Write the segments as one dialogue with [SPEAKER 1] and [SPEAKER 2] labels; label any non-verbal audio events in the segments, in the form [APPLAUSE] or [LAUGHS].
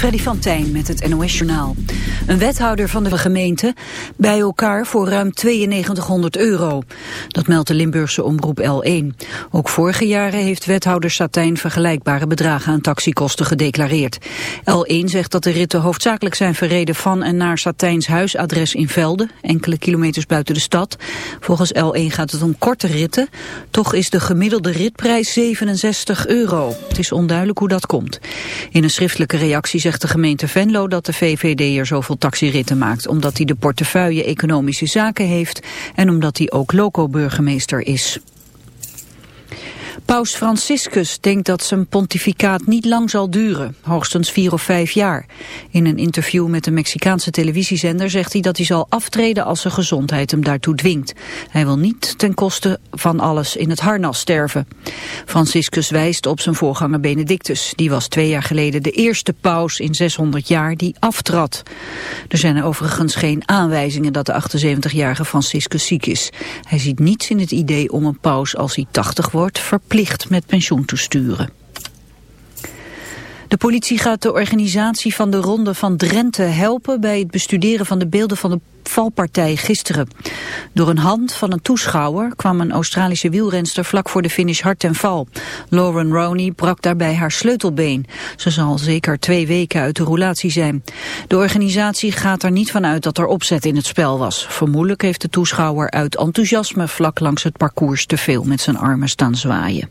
[SPEAKER 1] Freddy van Tijn met het NOS-journaal. Een wethouder van de gemeente bij elkaar voor ruim 9200 euro. Dat meldt de Limburgse omroep L1. Ook vorige jaren heeft wethouder Satijn vergelijkbare bedragen aan taxikosten gedeclareerd. L1 zegt dat de ritten hoofdzakelijk zijn verreden van en naar Satijns huisadres in Velde, enkele kilometers buiten de stad. Volgens L1 gaat het om korte ritten. Toch is de gemiddelde ritprijs 67 euro. Het is onduidelijk hoe dat komt. In een schriftelijke reactie zegt de gemeente Venlo dat de VVD er zoveel taxiritten maakt, omdat hij de portefeuille economische zaken heeft en omdat hij ook loco-burgemeester is. Paus Franciscus denkt dat zijn pontificaat niet lang zal duren, hoogstens vier of vijf jaar. In een interview met de Mexicaanse televisiezender zegt hij dat hij zal aftreden als zijn gezondheid hem daartoe dwingt. Hij wil niet ten koste van alles in het harnas sterven. Franciscus wijst op zijn voorganger Benedictus. Die was twee jaar geleden de eerste paus in 600 jaar die aftrad. Er zijn overigens geen aanwijzingen dat de 78-jarige Franciscus ziek is. Hij ziet niets in het idee om een paus als hij 80 wordt verplicht met pensioen te sturen. De politie gaat de organisatie van de Ronde van Drenthe helpen bij het bestuderen van de beelden van de valpartij gisteren. Door een hand van een toeschouwer kwam een Australische wielrenster vlak voor de finish hard ten val. Lauren Rowney brak daarbij haar sleutelbeen. Ze zal zeker twee weken uit de roulatie zijn. De organisatie gaat er niet van uit dat er opzet in het spel was. Vermoedelijk heeft de toeschouwer uit enthousiasme vlak langs het parcours te veel met zijn armen staan zwaaien.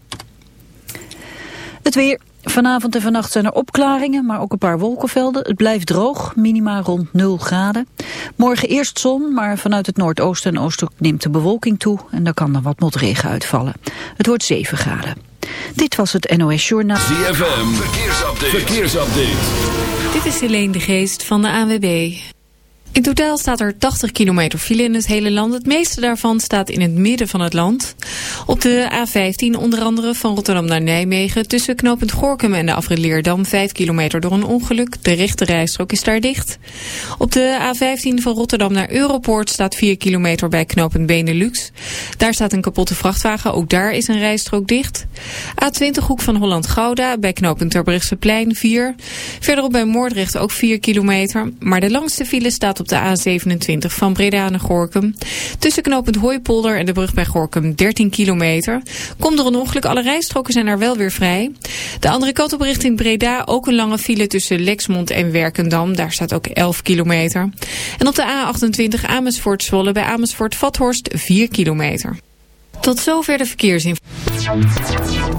[SPEAKER 1] Het weer. Vanavond en vannacht zijn er opklaringen, maar ook een paar wolkenvelden. Het blijft droog, minima rond 0 graden. Morgen eerst zon, maar vanuit het noordoosten en oosten neemt de bewolking toe... en dan kan er wat motregen uitvallen. Het wordt 7 graden. Dit was het NOS Journaal.
[SPEAKER 2] ZFM, verkeersupdate. verkeersupdate.
[SPEAKER 3] Dit is Helene de Geest van de ANWB. In totaal staat er 80 kilometer file in het hele land. Het meeste daarvan staat in het midden van het land. Op de A15 onder andere van Rotterdam naar Nijmegen... tussen knooppunt Gorkum en de afrit Leerdam 5 kilometer door een ongeluk. De rechte rijstrook is daar dicht. Op de A15 van Rotterdam naar Europoort staat 4 kilometer bij knooppunt Benelux. Daar staat een kapotte vrachtwagen, ook daar is een rijstrook dicht. A20 hoek van Holland-Gouda bij knooppunt Terbrechtseplein 4. Verderop bij Moordrecht ook 4 kilometer. Maar de langste file staat op de A27 van Breda naar Gorkum. Tussen knooppunt Hooipolder en de brug bij Gorkum 13 kilometer. Komt er een ongeluk, alle rijstroken zijn er wel weer vrij. De andere kant op richting Breda ook een lange file tussen Lexmond en Werkendam. Daar staat ook 11 kilometer. En op de A28 Amersfoort-Zwolle bij Amersfoort-Vathorst 4 kilometer. Tot zover de verkeersinformatie.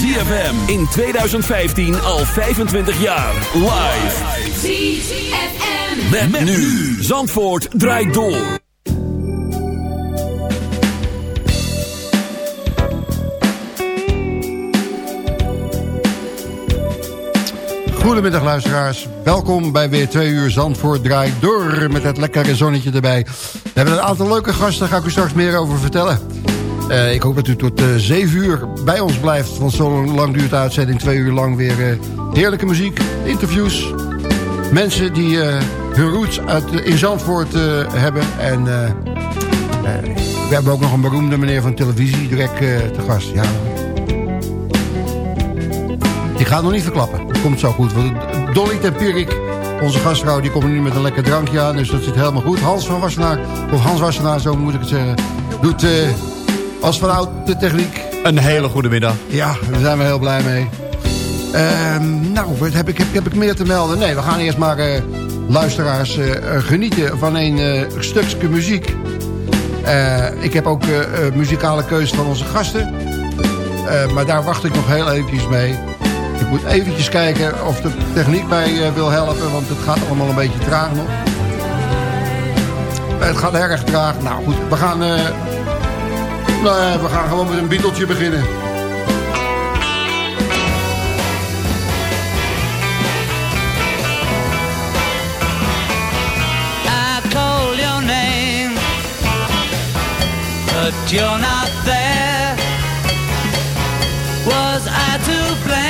[SPEAKER 2] ZFM in 2015 al 25 jaar. Live. ZFM. Met, nu. Zandvoort draait door.
[SPEAKER 4] Goedemiddag luisteraars, welkom bij weer twee uur Zandvoort draait door met het lekkere zonnetje erbij. We hebben een aantal leuke gasten, daar ga ik u straks meer over vertellen. Uh, ik hoop dat u tot uh, 7 uur bij ons blijft, want zo lang duurt de uitzending. Twee uur lang weer uh, heerlijke muziek, interviews. Mensen die hun roots uit, in Zandvoort hebben. En we hebben ook nog een beroemde meneer van televisie direct te gast. Ja. Ik ga het nog niet verklappen, het komt zo goed. Dolly Tempierik, onze gastvrouw, die komt nu met een lekker drankje aan. Dus dat zit helemaal goed. Hans van Wassenaar, of Hans Wassenaar, zo moet ik het zeggen, doet als vanuit de techniek.
[SPEAKER 5] Een hele goede middag.
[SPEAKER 4] Ja, daar zijn we heel blij mee. Uh, nou, wat heb ik, heb, heb ik meer te melden? Nee, we gaan eerst maar uh, luisteraars uh, genieten van een stukje muziek. ik heb ook muzikale keuze van onze gasten. maar daar wacht ik nog heel eventjes mee. Ik moet eventjes kijken of de techniek mij wil helpen, want het gaat allemaal een beetje traag nog. Het gaat erg traag. Nou goed, we gaan nou ja, we gaan gewoon met een Beatletje beginnen. I call your name But you're not there Was I to blame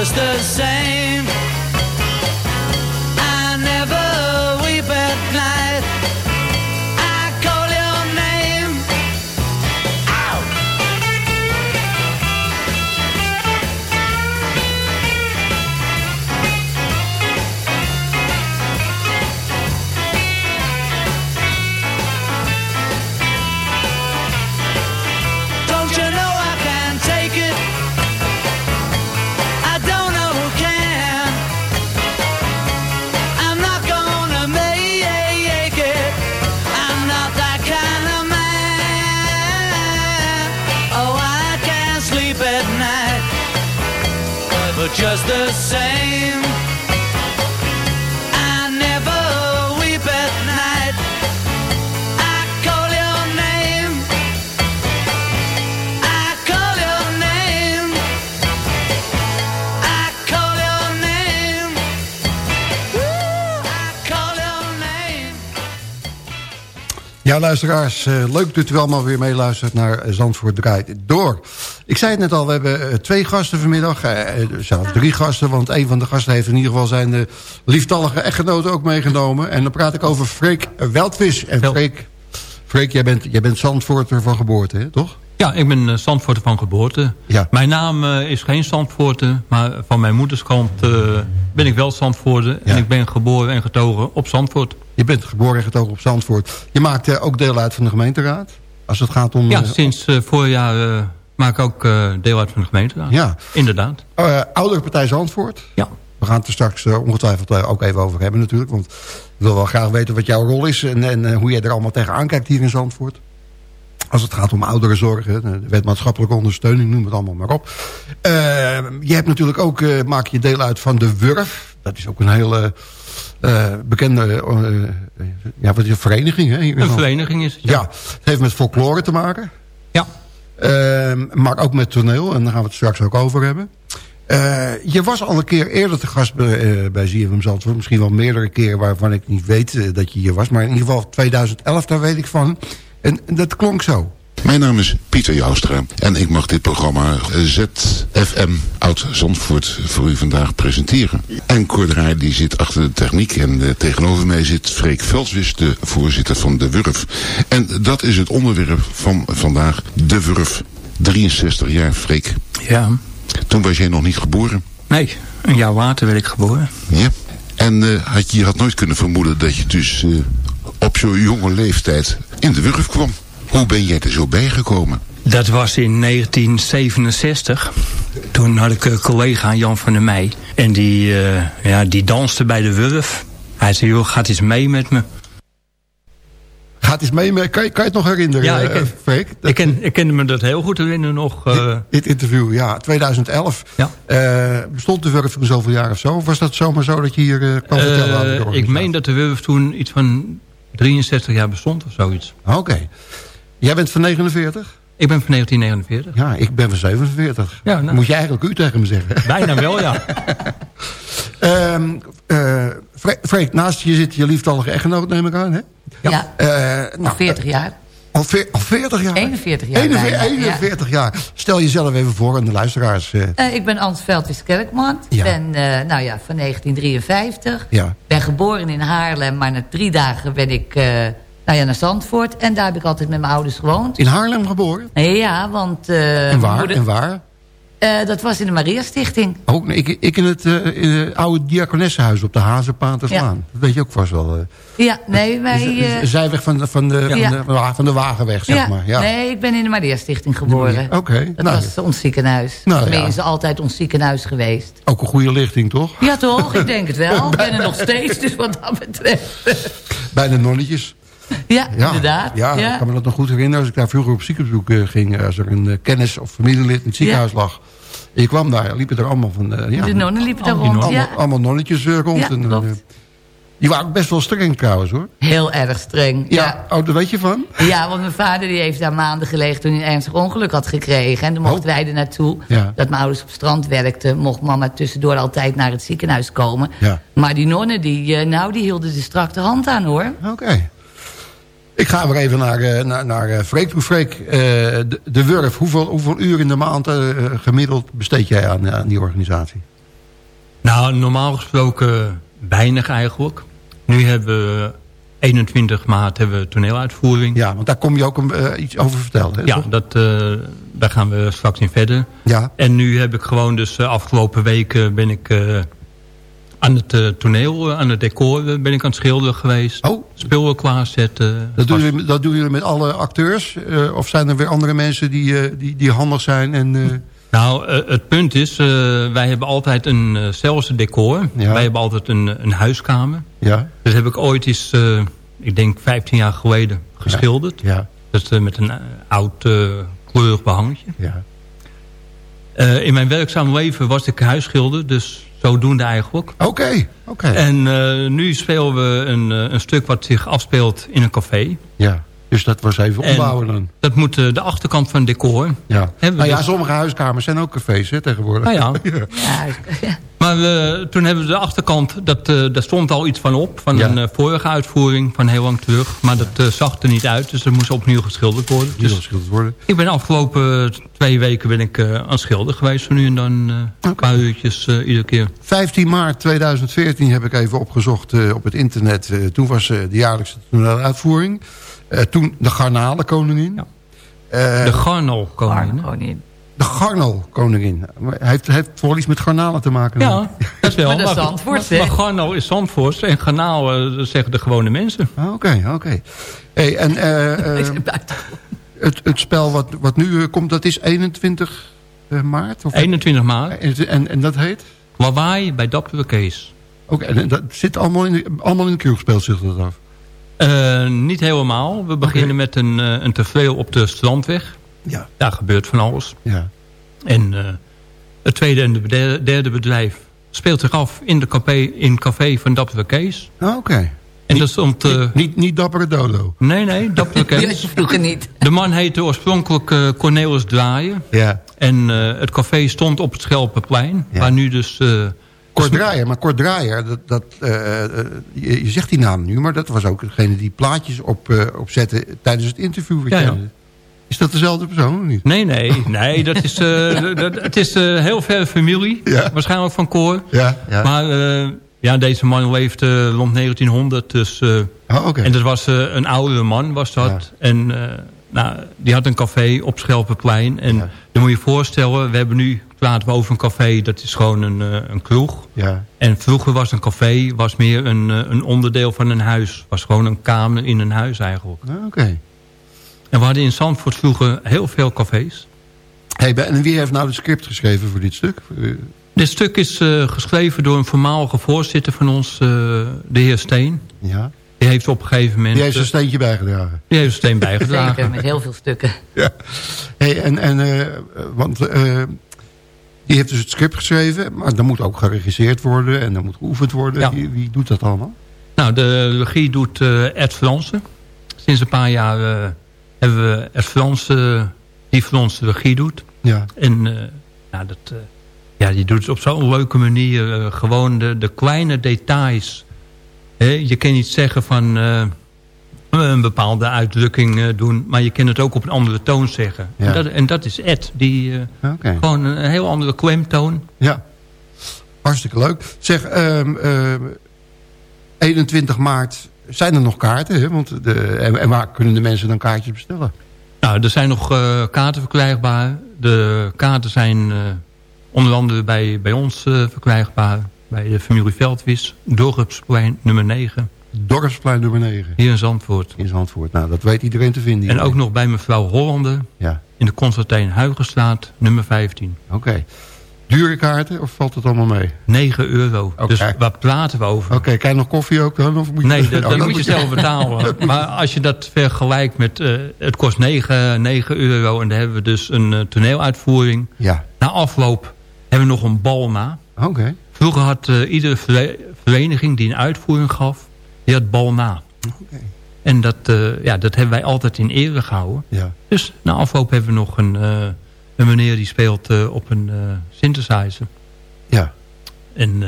[SPEAKER 4] Just the same Ja, luisteraars, uh, leuk dat u allemaal weer meeluistert naar Zandvoort Draait Door. Ik zei het net al, we hebben uh, twee gasten vanmiddag. Uh, zelfs drie gasten, want een van de gasten heeft in ieder geval zijn lieftallige echtgenoten ook meegenomen. En dan praat ik over Freek Weldvis. En Freek, Freek jij, bent, jij bent Zandvoorter van geboorte, hè, toch?
[SPEAKER 6] Ja, ik ben uh, Zandvoorter van geboorte.
[SPEAKER 4] Ja.
[SPEAKER 6] Mijn naam uh, is geen Zandvoorter, maar van mijn moederskant uh, ben ik wel Zandvoorter.
[SPEAKER 4] Ja.
[SPEAKER 6] En ik ben geboren en getogen op Zandvoort.
[SPEAKER 4] Je bent geboren en getogen op Zandvoort. Je maakt ook deel uit van de gemeenteraad? Als het gaat om...
[SPEAKER 6] Ja, sinds voorjaar maak ik ook deel uit van de gemeenteraad.
[SPEAKER 4] Ja.
[SPEAKER 6] Inderdaad.
[SPEAKER 4] oudere partij Zandvoort?
[SPEAKER 6] Ja.
[SPEAKER 4] We gaan het er straks ongetwijfeld ook even over hebben natuurlijk. Want ik wil wel graag weten wat jouw rol is... en, en hoe jij er allemaal tegenaan kijkt hier in Zandvoort. Als het gaat om ouderenzorg, de wet maatschappelijke ondersteuning, noem het allemaal maar op. Uh, je hebt natuurlijk ook, uh, maak je deel uit van de Wurf. Dat is ook een hele uh, bekende ja, wat is een vereniging. Hè,
[SPEAKER 6] een vereniging is het,
[SPEAKER 4] ja. ja. Het heeft met folklore te maken.
[SPEAKER 6] Ja.
[SPEAKER 4] maar ook met toneel, en daar gaan we het straks ook over hebben. je was al een keer eerder te gast bij, bij ZFM Zandvoort. Misschien wel meerdere keren waarvan ik niet weet dat je hier was. Maar in ieder geval 2011, daar weet ik van. En dat klonk zo.
[SPEAKER 7] Mijn naam is Pieter Joustra en ik mag dit programma ZFM Oud Zandvoort voor u vandaag presenteren. En Cordraai die zit achter de techniek en uh, tegenover mij zit Freek Veldswis, de voorzitter van De Wurf. En dat is het onderwerp van vandaag, De Wurf. 63 jaar, Freek.
[SPEAKER 6] Ja.
[SPEAKER 7] Toen was jij nog niet geboren?
[SPEAKER 6] Nee, een jaar later werd ik geboren.
[SPEAKER 7] Ja. En uh, had je had nooit kunnen vermoeden dat je dus uh, op zo'n jonge leeftijd in de Wurf kwam. Hoe ben jij er zo bijgekomen?
[SPEAKER 5] Dat was in 1967. Toen had ik een collega Jan van der Meij. En die, uh, ja, die danste bij de Wurf. Hij zei, joh, gaat eens mee met me.
[SPEAKER 4] Gaat eens mee, kan je, kan je het nog herinneren,
[SPEAKER 6] ja, ik,
[SPEAKER 4] uh, Freek?
[SPEAKER 6] Ik, ken, ik kende me dat heel goed herinneren nog. Uh...
[SPEAKER 4] Dit, dit, interview, ja, 2011.
[SPEAKER 6] Ja.
[SPEAKER 4] Uh, bestond de Wurf toen zoveel jaar of zo? Of was dat zomaar zo dat je hier kwam vertellen aan de
[SPEAKER 6] Ik meen dat de Wurf toen iets van 63 jaar bestond of zoiets.
[SPEAKER 4] Oké. Okay. Jij bent van 49?
[SPEAKER 6] Ik ben van 1949.
[SPEAKER 4] Ja, ik ben van 47.
[SPEAKER 6] Ja, nou.
[SPEAKER 4] Moet je eigenlijk u tegen me zeggen. [LAUGHS]
[SPEAKER 6] Bijna wel, ja. [LAUGHS]
[SPEAKER 4] um, uh, Freek, naast je zit je lieftallige echtgenoot, neem ik aan, hè?
[SPEAKER 8] Ja,
[SPEAKER 4] ja.
[SPEAKER 8] Uh, nou, 40 jaar.
[SPEAKER 4] Al, veer, al 40 jaar?
[SPEAKER 8] 41 jaar
[SPEAKER 4] 41, 41 ja. jaar. Stel jezelf even voor aan de luisteraars. Uh.
[SPEAKER 8] Uh, ik ben Ans Veldjes Kerkman.
[SPEAKER 4] Ja.
[SPEAKER 8] ben uh, nou ja, van 1953.
[SPEAKER 4] Ja.
[SPEAKER 8] Ben geboren in Haarlem, maar na drie dagen ben ik nou ja, naar Zandvoort. En daar heb ik altijd met mijn ouders gewoond.
[SPEAKER 4] In Haarlem geboren?
[SPEAKER 8] Ja, want...
[SPEAKER 4] en waar? Moeder... En waar?
[SPEAKER 8] Uh, dat was in de Maria Stichting.
[SPEAKER 4] Ook, ik, ik in het, uh, in het oude diakonessenhuis op de Hazenpaanterslaan. Ja. Dat weet je ook vast wel. Uh.
[SPEAKER 8] Ja, nee, wij...
[SPEAKER 4] Zijweg van de, van, de, ja. van, de, van de Wagenweg, zeg
[SPEAKER 8] ja.
[SPEAKER 4] maar. Ja.
[SPEAKER 8] Nee, ik ben in de Maria Stichting geboren.
[SPEAKER 4] Oké. Okay.
[SPEAKER 8] Dat
[SPEAKER 4] nou,
[SPEAKER 8] was ons ziekenhuis.
[SPEAKER 4] Nou,
[SPEAKER 8] Tenminste, ja. altijd ons ziekenhuis geweest.
[SPEAKER 4] Ook een goede lichting, toch?
[SPEAKER 8] Ja, toch? Ik [LAUGHS] denk het wel. Ik ben er nog steeds, dus wat dat betreft.
[SPEAKER 4] Bij de nonnetjes. [LAUGHS]
[SPEAKER 8] Ja, ja, inderdaad.
[SPEAKER 4] Ja,
[SPEAKER 8] ja,
[SPEAKER 4] ik kan me dat nog goed herinneren. Als ik daar vroeger op ziekenbezoek uh, ging... als er een uh, kennis of familielid in het ziekenhuis lag... Je kwam daar, liepen er allemaal van... Uh, ja,
[SPEAKER 8] de nonnen liepen daar
[SPEAKER 4] allemaal,
[SPEAKER 8] rond,
[SPEAKER 4] allemaal,
[SPEAKER 8] ja.
[SPEAKER 4] allemaal nonnetjes rond. En, die waren ook best wel streng trouwens, hoor.
[SPEAKER 8] Heel erg streng,
[SPEAKER 4] ja. Oh, daar weet je van?
[SPEAKER 8] Ja, want mijn vader die heeft daar maanden gelegen... toen hij een ernstig ongeluk had gekregen. En toen mochten
[SPEAKER 4] oh.
[SPEAKER 8] wij er naartoe. Dat mijn ouders op strand werkten... mocht mama tussendoor altijd naar het ziekenhuis komen. Maar die nonnen, die, nou, die hielden de strak de hand aan, hoor.
[SPEAKER 4] Oké. Okay. Ik ga weer even naar, uh, naar, naar Freek toe. Freek, uh, de, de Wurf, hoeveel, hoeveel uur in de maand gemiddeld besteed jij aan, aan die organisatie?
[SPEAKER 6] Nou, normaal gesproken weinig eigenlijk. Nu hebben we 21 maart hebben we toneeluitvoering.
[SPEAKER 4] Ja, want daar kom je ook een, iets over vertellen. Hè,
[SPEAKER 6] ja,
[SPEAKER 4] toch?
[SPEAKER 6] dat, daar gaan we straks in verder.
[SPEAKER 4] Ja.
[SPEAKER 6] En nu heb ik gewoon dus de afgelopen weken ben ik aan het uh, toneel, uh, aan het decor uh, ben ik aan het schilderen geweest.
[SPEAKER 4] Oh.
[SPEAKER 6] Spullen klaarzetten.
[SPEAKER 4] Dat doen, jullie, dat doen jullie met alle acteurs? of zijn er weer andere mensen die, die, die handig zijn? En,
[SPEAKER 6] Nou, het punt is, wij hebben altijd een, zelfs een decor.
[SPEAKER 4] Ja.
[SPEAKER 6] Wij hebben altijd een, een huiskamer.
[SPEAKER 4] Ja.
[SPEAKER 6] Dat heb ik ooit eens, ik denk 15 jaar geleden, geschilderd.
[SPEAKER 4] Ja.
[SPEAKER 6] Dat met een oud kleurig behangetje.
[SPEAKER 4] Ja.
[SPEAKER 6] in mijn werkzaam leven was ik huisschilder, dus zodoende eigenlijk.
[SPEAKER 4] Oké, okay, oké. Okay.
[SPEAKER 6] En uh, nu spelen we een, uh, een stuk wat zich afspeelt in een café.
[SPEAKER 4] Ja, dus dat was even ombouwen dan.
[SPEAKER 6] Dat moet uh, de achterkant van het decor.
[SPEAKER 4] Ja. Nou ja, dus... sommige huiskamers zijn ook cafés hè, tegenwoordig.
[SPEAKER 6] Nou ja. [LAUGHS]
[SPEAKER 8] ja.
[SPEAKER 6] Maar toen hebben we de achterkant, dat, daar stond al iets van op. Van
[SPEAKER 4] ja.
[SPEAKER 6] een vorige uitvoering van heel lang terug. Maar dat zag er niet uit, dus er moest opnieuw geschilderd worden.
[SPEAKER 4] Dus,
[SPEAKER 6] geschilderd
[SPEAKER 4] worden.
[SPEAKER 6] Ik ben de afgelopen twee weken ben ik aan het schilderen geweest. Van nu en dan een okay. paar uurtjes iedere keer.
[SPEAKER 4] 15 maart 2014 heb ik even opgezocht uh, op het internet. Uh, toen was uh, de jaarlijkse uitvoering. toen de garnalenkoningin.
[SPEAKER 6] Ja. de garnalkoningin.
[SPEAKER 4] De garnalkoningin. Heeft, heeft wel iets met garnalen te maken?
[SPEAKER 6] Ja, dat is wel.
[SPEAKER 8] maar dat is
[SPEAKER 6] maar, maar garnal is Zandvoort en garnaal zeggen de gewone mensen.
[SPEAKER 4] Oké, okay, oké. Okay. Hey, en [LAUGHS] het, het spel wat, wat nu komt, dat is 21 maart? Of
[SPEAKER 6] 21 maart.
[SPEAKER 4] En, en, en dat heet?
[SPEAKER 6] Lawaai bij Dappere Kees.
[SPEAKER 4] Oké, okay, en dat zit allemaal in, de, allemaal in de kroegspeelt zich dat af?
[SPEAKER 6] Uh, niet helemaal. We beginnen okay. met een, uh, een tevreel op de strandweg.
[SPEAKER 4] Ja.
[SPEAKER 6] Daar gebeurt van alles.
[SPEAKER 4] Ja.
[SPEAKER 6] En uh, het tweede en de derde bedrijf speelt zich af in, de café, in het café van Dappere Kees.
[SPEAKER 4] Ah, Oké. Okay.
[SPEAKER 6] En dat stond... Uh,
[SPEAKER 4] niet, niet, niet Dappere Dodo?
[SPEAKER 6] Nee, nee, Dappere [LAUGHS] Kees.
[SPEAKER 8] vroeger niet.
[SPEAKER 6] De man heette oorspronkelijk uh, Cornelis Draaien.
[SPEAKER 4] Ja.
[SPEAKER 6] En uh, het café stond op het Schelpenplein.
[SPEAKER 4] Ja.
[SPEAKER 6] Waar nu dus...
[SPEAKER 4] Kort Draaier, maar Kort Draaier, dat, dat, je, je, zegt die naam nu... maar dat was ook degene die plaatjes op, opzette tijdens het interview.
[SPEAKER 6] Ja, ja.
[SPEAKER 4] Is dat dezelfde persoon of niet?
[SPEAKER 6] Nee, nee. nee dat is, [LAUGHS] uh, dat, het is uh, heel ver familie.
[SPEAKER 4] Ja.
[SPEAKER 6] Waarschijnlijk van Koor.
[SPEAKER 4] Ja, ja.
[SPEAKER 6] Maar uh, ja, deze man leefde rond 1900. Dus,
[SPEAKER 4] oh, okay.
[SPEAKER 6] En dat was een oudere man, was dat. En nou, die had een café op Schelpenplein. En dan moet je je voorstellen, we hebben nu, praten we over een café, dat is gewoon een, een kroeg.
[SPEAKER 4] Ja.
[SPEAKER 6] En vroeger was een café was meer een, een onderdeel van een huis. Was gewoon een kamer in een huis eigenlijk.
[SPEAKER 4] Ah, Oké.
[SPEAKER 6] En we hadden in Zandvoort vroeger heel veel cafés.
[SPEAKER 4] Hey, en wie heeft nou de script geschreven voor dit stuk?
[SPEAKER 6] Dit stuk is uh, geschreven door een voormalige voorzitter van ons, uh, de heer Steen.
[SPEAKER 4] Ja.
[SPEAKER 6] Die heeft op een gegeven moment...
[SPEAKER 4] Die heeft een steentje bijgedragen.
[SPEAKER 6] Die heeft een steen bijgedragen. [LAUGHS]
[SPEAKER 8] Zeker, met heel veel stukken.
[SPEAKER 4] Ja. Hey, en, en, uh, want die heeft dus het script geschreven, maar dan moet ook geregisseerd worden en dan moet geoefend worden.
[SPEAKER 6] Ja.
[SPEAKER 4] Wie, wie, doet dat allemaal?
[SPEAKER 6] Nou, de regie doet Ed Fransen. Sinds een paar jaar hebben we Ed Fransen die de regie doet.
[SPEAKER 4] Ja.
[SPEAKER 6] En nou, dat, ja, die doet het op zo'n leuke manier. gewoon de, de kleine details je kan niet zeggen van een bepaalde uitdrukking doen... maar je kan het ook op een andere toon zeggen.
[SPEAKER 4] Ja.
[SPEAKER 6] En, dat, en, dat, is Ed. Die, uh,
[SPEAKER 4] okay.
[SPEAKER 6] Gewoon een heel andere klemtoon.
[SPEAKER 4] Ja, hartstikke leuk. Zeg, 21 maart zijn er nog kaarten? Hè? Want de, en, en, waar kunnen de mensen dan kaartjes bestellen?
[SPEAKER 6] Nou, er zijn nog kaarten verkrijgbaar. De kaarten zijn onder andere bij, bij ons verkrijgbaar bij de familie Veldwis, Dorpsplein nummer 9.
[SPEAKER 4] Dorpsplein nummer 9.
[SPEAKER 6] Hier in Zandvoort.
[SPEAKER 4] In Zandvoort, nou dat weet iedereen te vinden.
[SPEAKER 6] En ook nog bij mevrouw Hollander
[SPEAKER 4] ja.
[SPEAKER 6] in de Constantijn Huigenstraat nummer 15.
[SPEAKER 4] Oké. Okay. Dure kaarten of valt het allemaal mee?
[SPEAKER 6] 9 euro.
[SPEAKER 4] Okay.
[SPEAKER 6] Dus waar praten we over?
[SPEAKER 4] Oké, okay, krijg je nog koffie ook dan? Of moet je
[SPEAKER 6] nee, dat, oh, moet je zelf betalen. [LAUGHS] maar als je dat vergelijkt met... Uh, het kost 9, 9 euro en dan hebben we dus een uh, toneeluitvoering.
[SPEAKER 4] Ja.
[SPEAKER 6] Na afloop hebben we nog een bal na.
[SPEAKER 4] Oké. Okay.
[SPEAKER 6] Vroeger had uh, iedere vereniging die een uitvoering gaf, die had bal na.
[SPEAKER 4] Okay.
[SPEAKER 6] En dat, ja, dat hebben wij altijd in ere gehouden.
[SPEAKER 4] Ja.
[SPEAKER 6] Dus na afloop hebben we nog een, een meneer die speelt op een synthesizer.
[SPEAKER 4] Ja.
[SPEAKER 6] En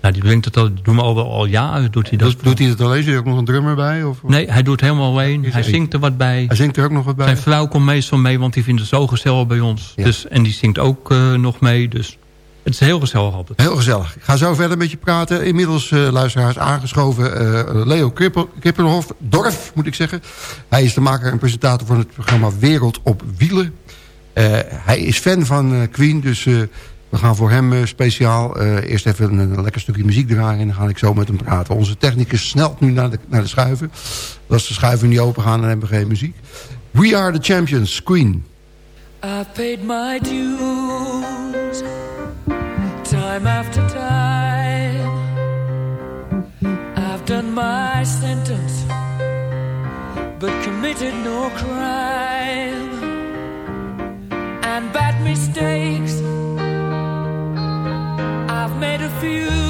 [SPEAKER 6] nou, die brengt het al, doen we al, al jaren. Doet hij, dat
[SPEAKER 4] doet, doet hij het alleen? Zit er ook nog een drummer bij? Of?
[SPEAKER 6] Nee, hij doet helemaal alleen. Hij zingt er wat bij.
[SPEAKER 4] Hij zingt er ook nog wat bij?
[SPEAKER 6] Zijn vrouw komt meestal mee, want die vindt het zo gezellig bij ons.
[SPEAKER 4] Ja.
[SPEAKER 6] Dus, en die zingt ook nog mee, dus... Het is heel gezellig altijd.
[SPEAKER 4] Heel gezellig. Ik ga zo verder met je praten. Inmiddels, uh, luisteraars, aangeschoven uh, Leo Kippenhof. Dorf, moet ik zeggen. Hij is de maker en presentator van het programma Wereld op Wielen. Uh, hij is fan van Queen, dus we gaan voor hem speciaal eerst even een, een, lekker stukje muziek draaien... en dan ga ik zo met hem praten. Onze technicus snelt nu naar de, naar de schuiven. Als de schuiven niet open gaan, dan hebben we geen muziek. We are the champions, Queen.
[SPEAKER 9] I paid my dues... time after time. I've done my sentence, but committed no crime. And bad mistakes, I've made a few.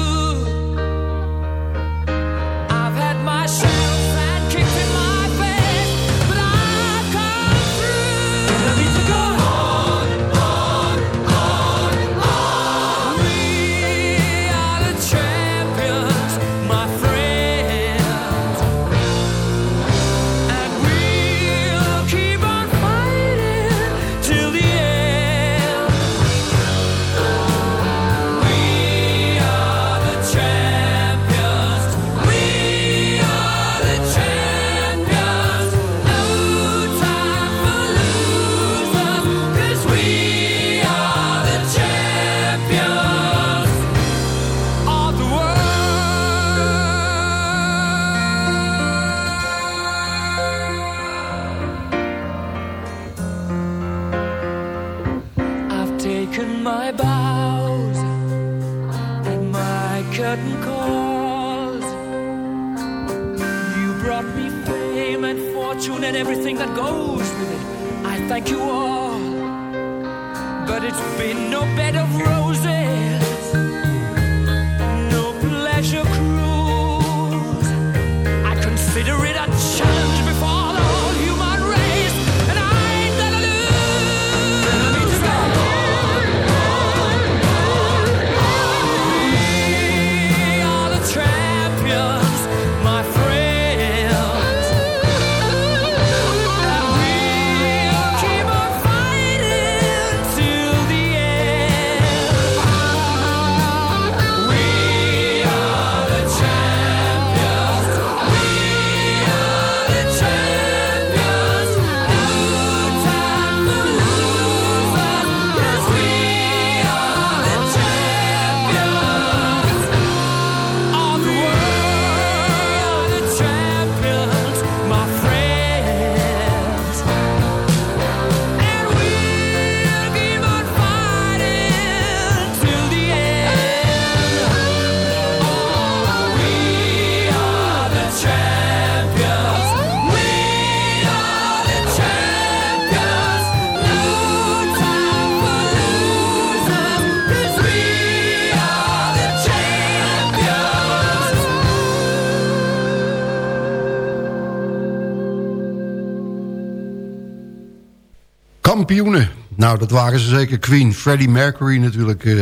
[SPEAKER 4] Kampioenen. Nou, dat waren ze zeker. Queen, Freddie Mercury natuurlijk. eh,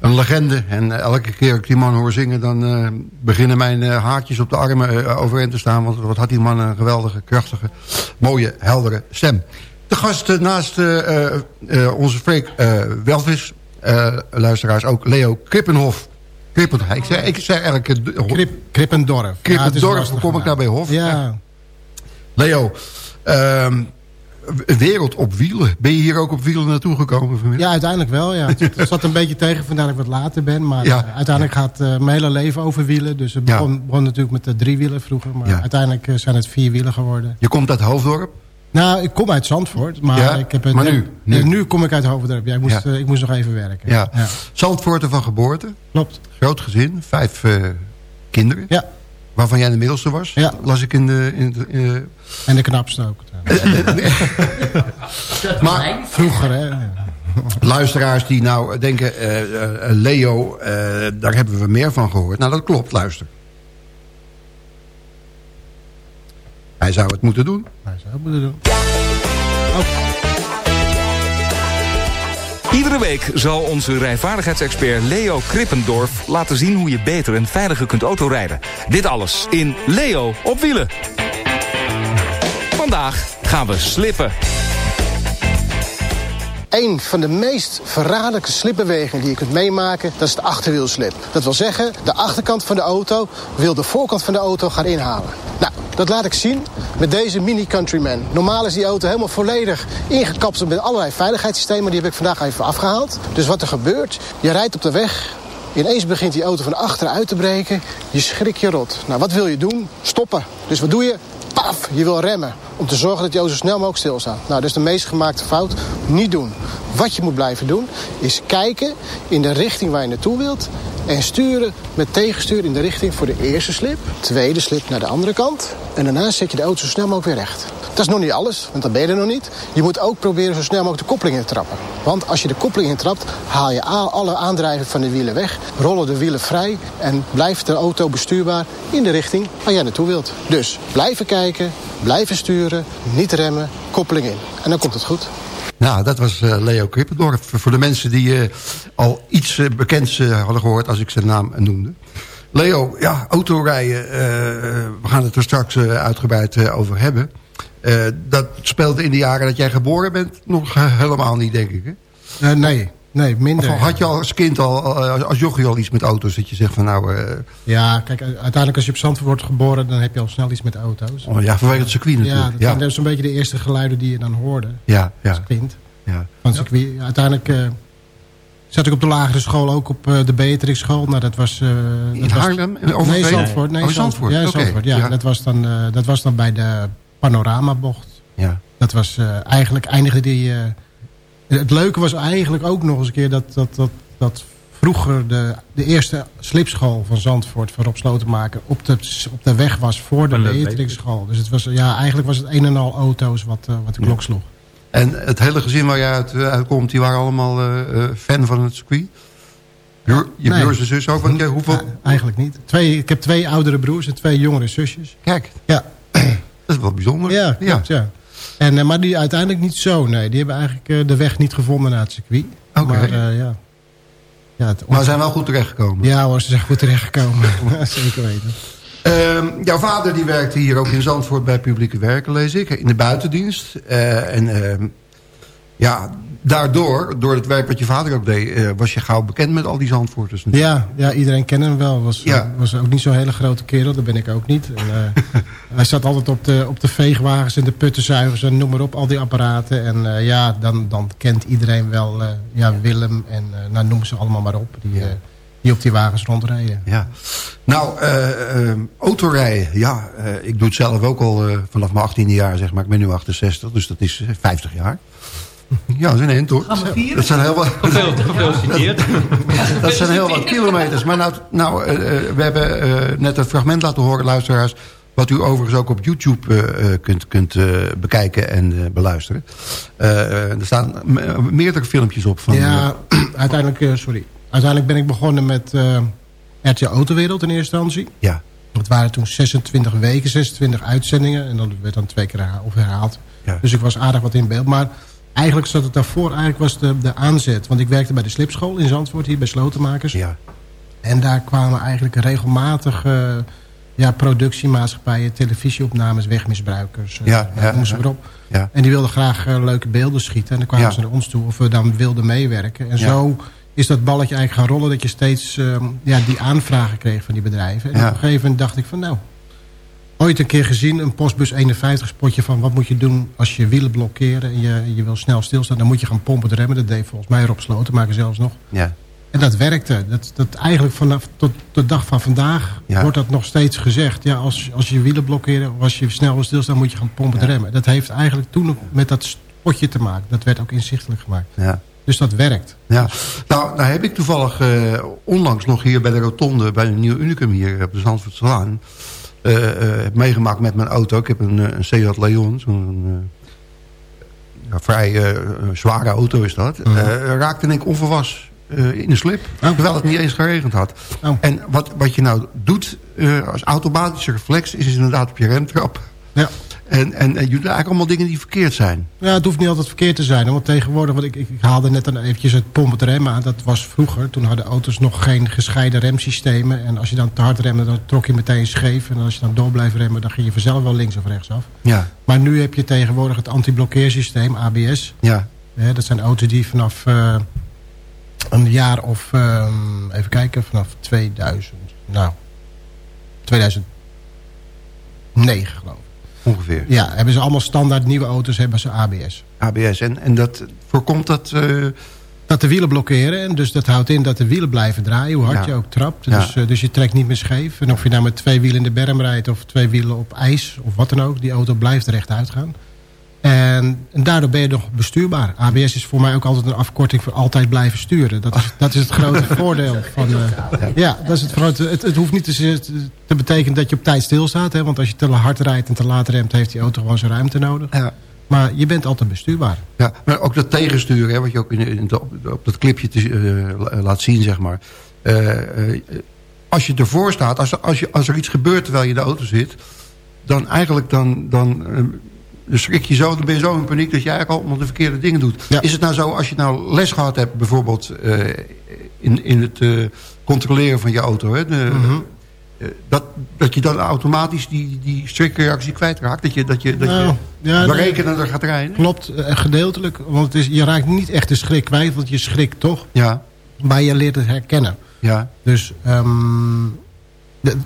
[SPEAKER 4] een legende. En eh, elke keer ik die man hoor zingen... dan eh, beginnen mijn eh, haartjes op de armen overeind te staan. Want wat had die man een geweldige, krachtige, mooie, heldere stem. De gast naast onze Freek Welvis... luisteraars ook Leo Krippenhof. Krippen, ik zei, ik zei eigenlijk...
[SPEAKER 10] Krip, Krippendorf. Ja,
[SPEAKER 4] Krippendorf, hoe kom ik nou bij Hof?
[SPEAKER 10] Ja.
[SPEAKER 4] Leo, wereld op wielen. Ben je hier ook op wielen naartoe gekomen vanmiddag?
[SPEAKER 10] ja, uiteindelijk wel. Ja. Het zat een beetje tegen vandaar dat ik wat later ben. Maar
[SPEAKER 4] Ja.
[SPEAKER 10] eh, uiteindelijk gaat eh, mijn hele leven over wielen. Dus het
[SPEAKER 4] Ja.
[SPEAKER 10] begon, begon natuurlijk met de drie wielen vroeger. Maar uiteindelijk eh, zijn het vier wielen geworden.
[SPEAKER 4] Je komt uit Hoofddorp?
[SPEAKER 10] Nou, ik kom uit Zandvoort. Maar,
[SPEAKER 4] Ja,
[SPEAKER 10] ik heb het,
[SPEAKER 4] maar nu?
[SPEAKER 10] Nu, kom ik uit Hoofddorp. Ja, ik, moest,
[SPEAKER 4] Ja.
[SPEAKER 10] ik moest nog even werken.
[SPEAKER 4] Ja. Zandvoorten van geboorte?
[SPEAKER 10] Klopt.
[SPEAKER 4] Groot gezin, vijf kinderen?
[SPEAKER 10] Ja.
[SPEAKER 4] Waarvan jij de middelste was?
[SPEAKER 10] Ja.
[SPEAKER 4] Las ik in de... In de eh,
[SPEAKER 10] En de knapste ook. [LAUGHS]
[SPEAKER 4] maar
[SPEAKER 10] Vroeger, hè.
[SPEAKER 4] luisteraars die nou denken... eh, eh, Leo, eh, daar hebben we meer van gehoord. Nou, dat klopt, luister. Hij zou het moeten doen.
[SPEAKER 10] Hij zou het moeten doen.
[SPEAKER 11] Iedere week zal onze rijvaardigheidsexpert Leo Krippendorf laten zien hoe je beter en veiliger kunt autorijden. Dit alles in Leo op wielen. Vandaag gaan we slippen.
[SPEAKER 12] Een van de meest verraderlijke slipbewegingen die je kunt meemaken, dat is de achterwielslip. Dat wil zeggen, de achterkant van de auto wil de voorkant van de auto gaan inhalen. Nou, dat laat ik zien met deze Mini Countryman. Normaal is die auto helemaal volledig ingekapseld met allerlei veiligheidssystemen. Die heb ik vandaag even afgehaald. Dus wat er gebeurt, je rijdt op de weg, Ineens begint die auto van achteren uit te breken. Je schrik je rot. Nou, wat wil je doen? Stoppen. Dus wat doe je? Je wil remmen. Om te zorgen dat die auto zo snel mogelijk stilstaat. Nou, dat is de meest gemaakte fout. Niet doen. Wat je moet blijven doen, is kijken in de richting waar je naartoe wilt. En sturen met tegenstuur in de richting voor de eerste slip. Tweede slip naar de andere kant. En daarna zet je de auto zo snel mogelijk weer recht. Dat is nog niet alles, want dan ben je er nog niet. Je moet ook proberen zo snel mogelijk de koppeling in te trappen. Want als je de koppeling intrapt, haal je alle aandrijving van de wielen weg. Rollen de wielen vrij en blijft de auto bestuurbaar in de richting waar jij naartoe wilt. Dus blijven kijken, blijven sturen, niet remmen, koppeling in. En dan komt het goed.
[SPEAKER 4] Nou, dat was eh, Leo Krippendorf. Voor de mensen die eh, al iets eh, bekends hadden gehoord als ik zijn naam noemde. Leo, ja, autorijden, we gaan het er straks uitgebreid over hebben. Eh, dat speelde in de jaren dat jij geboren bent nog eh, helemaal niet, denk ik. Hè?
[SPEAKER 10] Eh, nee, nee, minder.
[SPEAKER 4] Of had je al als kind, al, als jochie al iets met auto's? Dat je zegt van nou...
[SPEAKER 10] Ja, kijk, uiteindelijk als je op Zandvoort wordt geboren... dan heb je al snel iets met auto's.
[SPEAKER 4] Oh ja, vanwege het circuit natuurlijk.
[SPEAKER 10] Ja, dat
[SPEAKER 4] Ja.
[SPEAKER 10] zijn een beetje de eerste geluiden die je dan hoorde.
[SPEAKER 4] ja, ja.
[SPEAKER 10] Als kind.
[SPEAKER 4] ja.
[SPEAKER 10] Van circuit. Uiteindelijk zat ik op de lagere school ook op de Beatrix school. Nou, dat was...
[SPEAKER 4] In
[SPEAKER 10] dat
[SPEAKER 4] Haarlem?
[SPEAKER 10] Nee, Zandvoort. Nee,
[SPEAKER 4] Oh, Zandvoort.
[SPEAKER 10] Ja, Zandvoort. Ja,
[SPEAKER 4] ja.
[SPEAKER 10] Dat, was dan, dat was dan bij de panoramabocht.
[SPEAKER 4] Ja.
[SPEAKER 10] Dat was eh, eigenlijk eindigde die... eh, het leuke was eigenlijk ook nog eens een keer dat, dat, dat, dat vroeger de, de eerste slipschool van Zandvoort van Rob Slotenmaker op de, op de weg was voor de Beatrixschool. Dus het was, ja, eigenlijk was het een en al auto's wat, eh, wat de klok sloeg.
[SPEAKER 4] En het hele gezin waar jij uit, uitkomt, die waren allemaal eh, eh, fan van het circuit? Je
[SPEAKER 10] Nee.
[SPEAKER 4] broers en zus ook? Want jij, hoeveel?
[SPEAKER 10] Ja, eigenlijk niet. Twee, ik heb twee oudere broers en twee jongere zusjes.
[SPEAKER 4] Kijk,
[SPEAKER 10] Ja,
[SPEAKER 4] dat is wel bijzonder.
[SPEAKER 10] ja, klopt, ja. En, eh, maar die uiteindelijk niet zo. Nee, die hebben eigenlijk eh, de weg niet gevonden naar het circuit.
[SPEAKER 4] Oké.
[SPEAKER 10] Maar eh, ja. Ja, het,
[SPEAKER 4] Maar ze zijn wel goed terechtgekomen.
[SPEAKER 10] ja hoor, ze zijn goed terechtgekomen. [LAUGHS] Zeker weten.
[SPEAKER 4] Ehm, jouw vader die werkte hier ook in Zandvoort bij publieke werken, lees ik. In de buitendienst. En ehm, ja, daardoor, door het werk wat je vader ook deed... eh, was je gauw bekend met al die Zandvoorters.
[SPEAKER 10] Ja, ja, iedereen kende hem wel. Was,
[SPEAKER 4] Ja.
[SPEAKER 10] was ook niet zo'n hele grote kerel, dat ben ik ook niet. En, eh, [LAUGHS] hij zat altijd op de, op de veegwagens en de puttenzuigers en noem maar op, al die apparaten. En eh, ja, dan, dan kent iedereen wel eh, ja, Willem en eh, nou, noem ze allemaal maar op. Die, eh, die op die wagens rondrijden.
[SPEAKER 4] Ja. Nou, eh, autorijden. Ja, eh, ik doe het zelf ook al eh, vanaf mijn 18e jaar, zeg maar. Ik ben nu 68, dus dat is eh, 50 jaar. Ja, dat is een eind hoor. Dat zijn heel wat...
[SPEAKER 6] Gefeliciteerd. [LAUGHS]
[SPEAKER 4] Dat zijn heel wat kilometers. Maar nou, nou eh, eh, we hebben eh, net een fragment laten horen, luisteraars... wat u overigens ook op YouTube eh, eh, kunt, kunt bekijken en eh, beluisteren. Er staan me- meerdere filmpjes op van...
[SPEAKER 10] Ja, [CLEARS THROAT] uiteindelijk, sorry. Uiteindelijk ben ik begonnen met eh RTL Autowereld in eerste instantie.
[SPEAKER 4] ja,
[SPEAKER 10] Dat waren toen 26 weken, 26 uitzendingen. En dat werd dan twee keer herhaald. Of herhaald.
[SPEAKER 4] Ja.
[SPEAKER 10] Dus ik was aardig wat in beeld. Maar Eigenlijk zat het daarvoor, eigenlijk was de, de aanzet. Want ik werkte bij de slipschool in Zandvoort, hier bij Slotenmakers.
[SPEAKER 4] Ja.
[SPEAKER 10] En daar kwamen eigenlijk regelmatig uh, ja, productiemaatschappijen, televisieopnames, wegmisbruikers.
[SPEAKER 4] Ja,
[SPEAKER 10] uh, ja, noem ze maar op.
[SPEAKER 4] Ja.
[SPEAKER 10] En die wilden graag uh, leuke beelden schieten. En dan kwamen
[SPEAKER 4] Ja.
[SPEAKER 10] ze naar ons toe of we dan wilden meewerken. En
[SPEAKER 4] Ja.
[SPEAKER 10] zo is dat balletje eigenlijk gaan rollen... dat je steeds ehm, ja, die aanvragen kreeg van die bedrijven. En
[SPEAKER 4] Ja.
[SPEAKER 10] op een gegeven moment dacht ik van nou... ooit een keer gezien, een Postbus 51 spotje van... wat moet je doen als je wielen blokkeren en je, je wil snel stilstaan... dan moet je gaan pompen remmen. Dat deed volgens mij Rob Slotenmaker zelfs nog.
[SPEAKER 4] Ja.
[SPEAKER 10] En dat werkte. Dat, dat eigenlijk vanaf tot de dag van vandaag
[SPEAKER 4] Ja.
[SPEAKER 10] wordt dat nog steeds gezegd. Ja, als, als je wielen blokkeren of als je snel wil stilstaan... moet je gaan pompen
[SPEAKER 4] Ja.
[SPEAKER 10] remmen. Dat heeft eigenlijk toen ook met dat spotje te maken. Dat werd ook inzichtelijk gemaakt.
[SPEAKER 4] Ja.
[SPEAKER 10] Dus dat werkt.
[SPEAKER 4] Ja, nou, nou heb ik toevallig eh, onlangs nog hier bij de rotonde... bij een nieuw Unicum hier op de Zandvoortselaan... eh eh, heb meegemaakt met mijn auto. Ik heb een, eh, een Seat Leon, zo'n eh, ja, vrij eh, zware auto is dat.
[SPEAKER 10] Mhm.
[SPEAKER 4] Eh, raakte ik onverwas eh, in de slip, terwijl het niet eens geregend had.
[SPEAKER 10] Oh.
[SPEAKER 4] En wat, wat je nou doet eh, als automatische reflex... is inderdaad op je remtrap.
[SPEAKER 10] Ja.
[SPEAKER 4] En, en, en je doet eigenlijk allemaal dingen die verkeerd zijn.
[SPEAKER 10] Ja, het hoeft niet altijd verkeerd te zijn. Want tegenwoordig, want ik, ik, ik haalde net dan eventjes het pompen remmen aan. Dat was vroeger. Toen hadden auto's nog geen gescheiden remsystemen. En als je dan te hard remde, dan trok je meteen scheef. En als je dan door blijft remmen, dan ging je vanzelf wel links of rechts af.
[SPEAKER 4] Ja,
[SPEAKER 10] Maar nu heb je tegenwoordig het anti-blokkeersysteem, ABS.
[SPEAKER 4] ja,
[SPEAKER 10] dat zijn auto's die vanaf eh, een jaar of... ehm, even kijken, vanaf 2000... Nou, 2009 geloof ik.
[SPEAKER 4] Ongeveer.
[SPEAKER 10] Ja, hebben ze allemaal standaard nieuwe auto's hebben ze ABS.
[SPEAKER 4] ABS. En, en dat voorkomt dat... eh,
[SPEAKER 10] Dat de wielen blokkeren. En dus dat houdt in dat de wielen blijven draaien. Hoe hard
[SPEAKER 4] Ja.
[SPEAKER 10] je ook trapt.
[SPEAKER 4] Ja.
[SPEAKER 10] Dus, eh, dus je trekt niet meer scheef. En of je nou met twee wielen in de berm rijdt. Of twee wielen op ijs. Of wat dan ook. Die auto blijft rechtuit gaan. En, en daardoor ben je nog bestuurbaar. ABS is voor mij ook altijd een afkorting voor altijd blijven sturen. Dat is, dat is het grote [LAUGHS] voordeel. Van, eh, ja, dat is het grote. Het, het hoeft niet te, te betekenen dat je op tijd stilstaat. Hè, want als je te hard rijdt en te laat remt... heeft die auto gewoon zijn ruimte nodig.
[SPEAKER 4] ja.
[SPEAKER 10] Maar je bent altijd bestuurbaar.
[SPEAKER 4] Ja, maar ook dat tegensturen, hè, wat je ook in, in de- op, op dat clipje te, eh, la- laat zien, zeg maar. Eh, als je ervoor staat, als, er- als, je, als er iets gebeurt terwijl je in de auto zit... dan eigenlijk dan, dan, dan schrik je zo, dan ben je zo in paniek... dat je eigenlijk allemaal de verkeerde dingen doet.
[SPEAKER 10] Ja.
[SPEAKER 4] Is het nou zo, als je nou les gehad hebt... bijvoorbeeld eh, in, in het eh, controleren van je auto... Hè, de,
[SPEAKER 10] Mhm.
[SPEAKER 4] eh, dat, dat je dan automatisch die, die schrikreactie kwijtraakt? Dat je, dat je, dat
[SPEAKER 10] Nou,
[SPEAKER 4] je
[SPEAKER 10] ja, nee.
[SPEAKER 4] berekenender gaat rijden?
[SPEAKER 10] Klopt, gedeeltelijk. Want het is, je raakt niet echt de schrik kwijt, want je schrikt toch.
[SPEAKER 4] Ja,
[SPEAKER 10] Maar je leert het herkennen.
[SPEAKER 4] ja.
[SPEAKER 10] Dus ehm,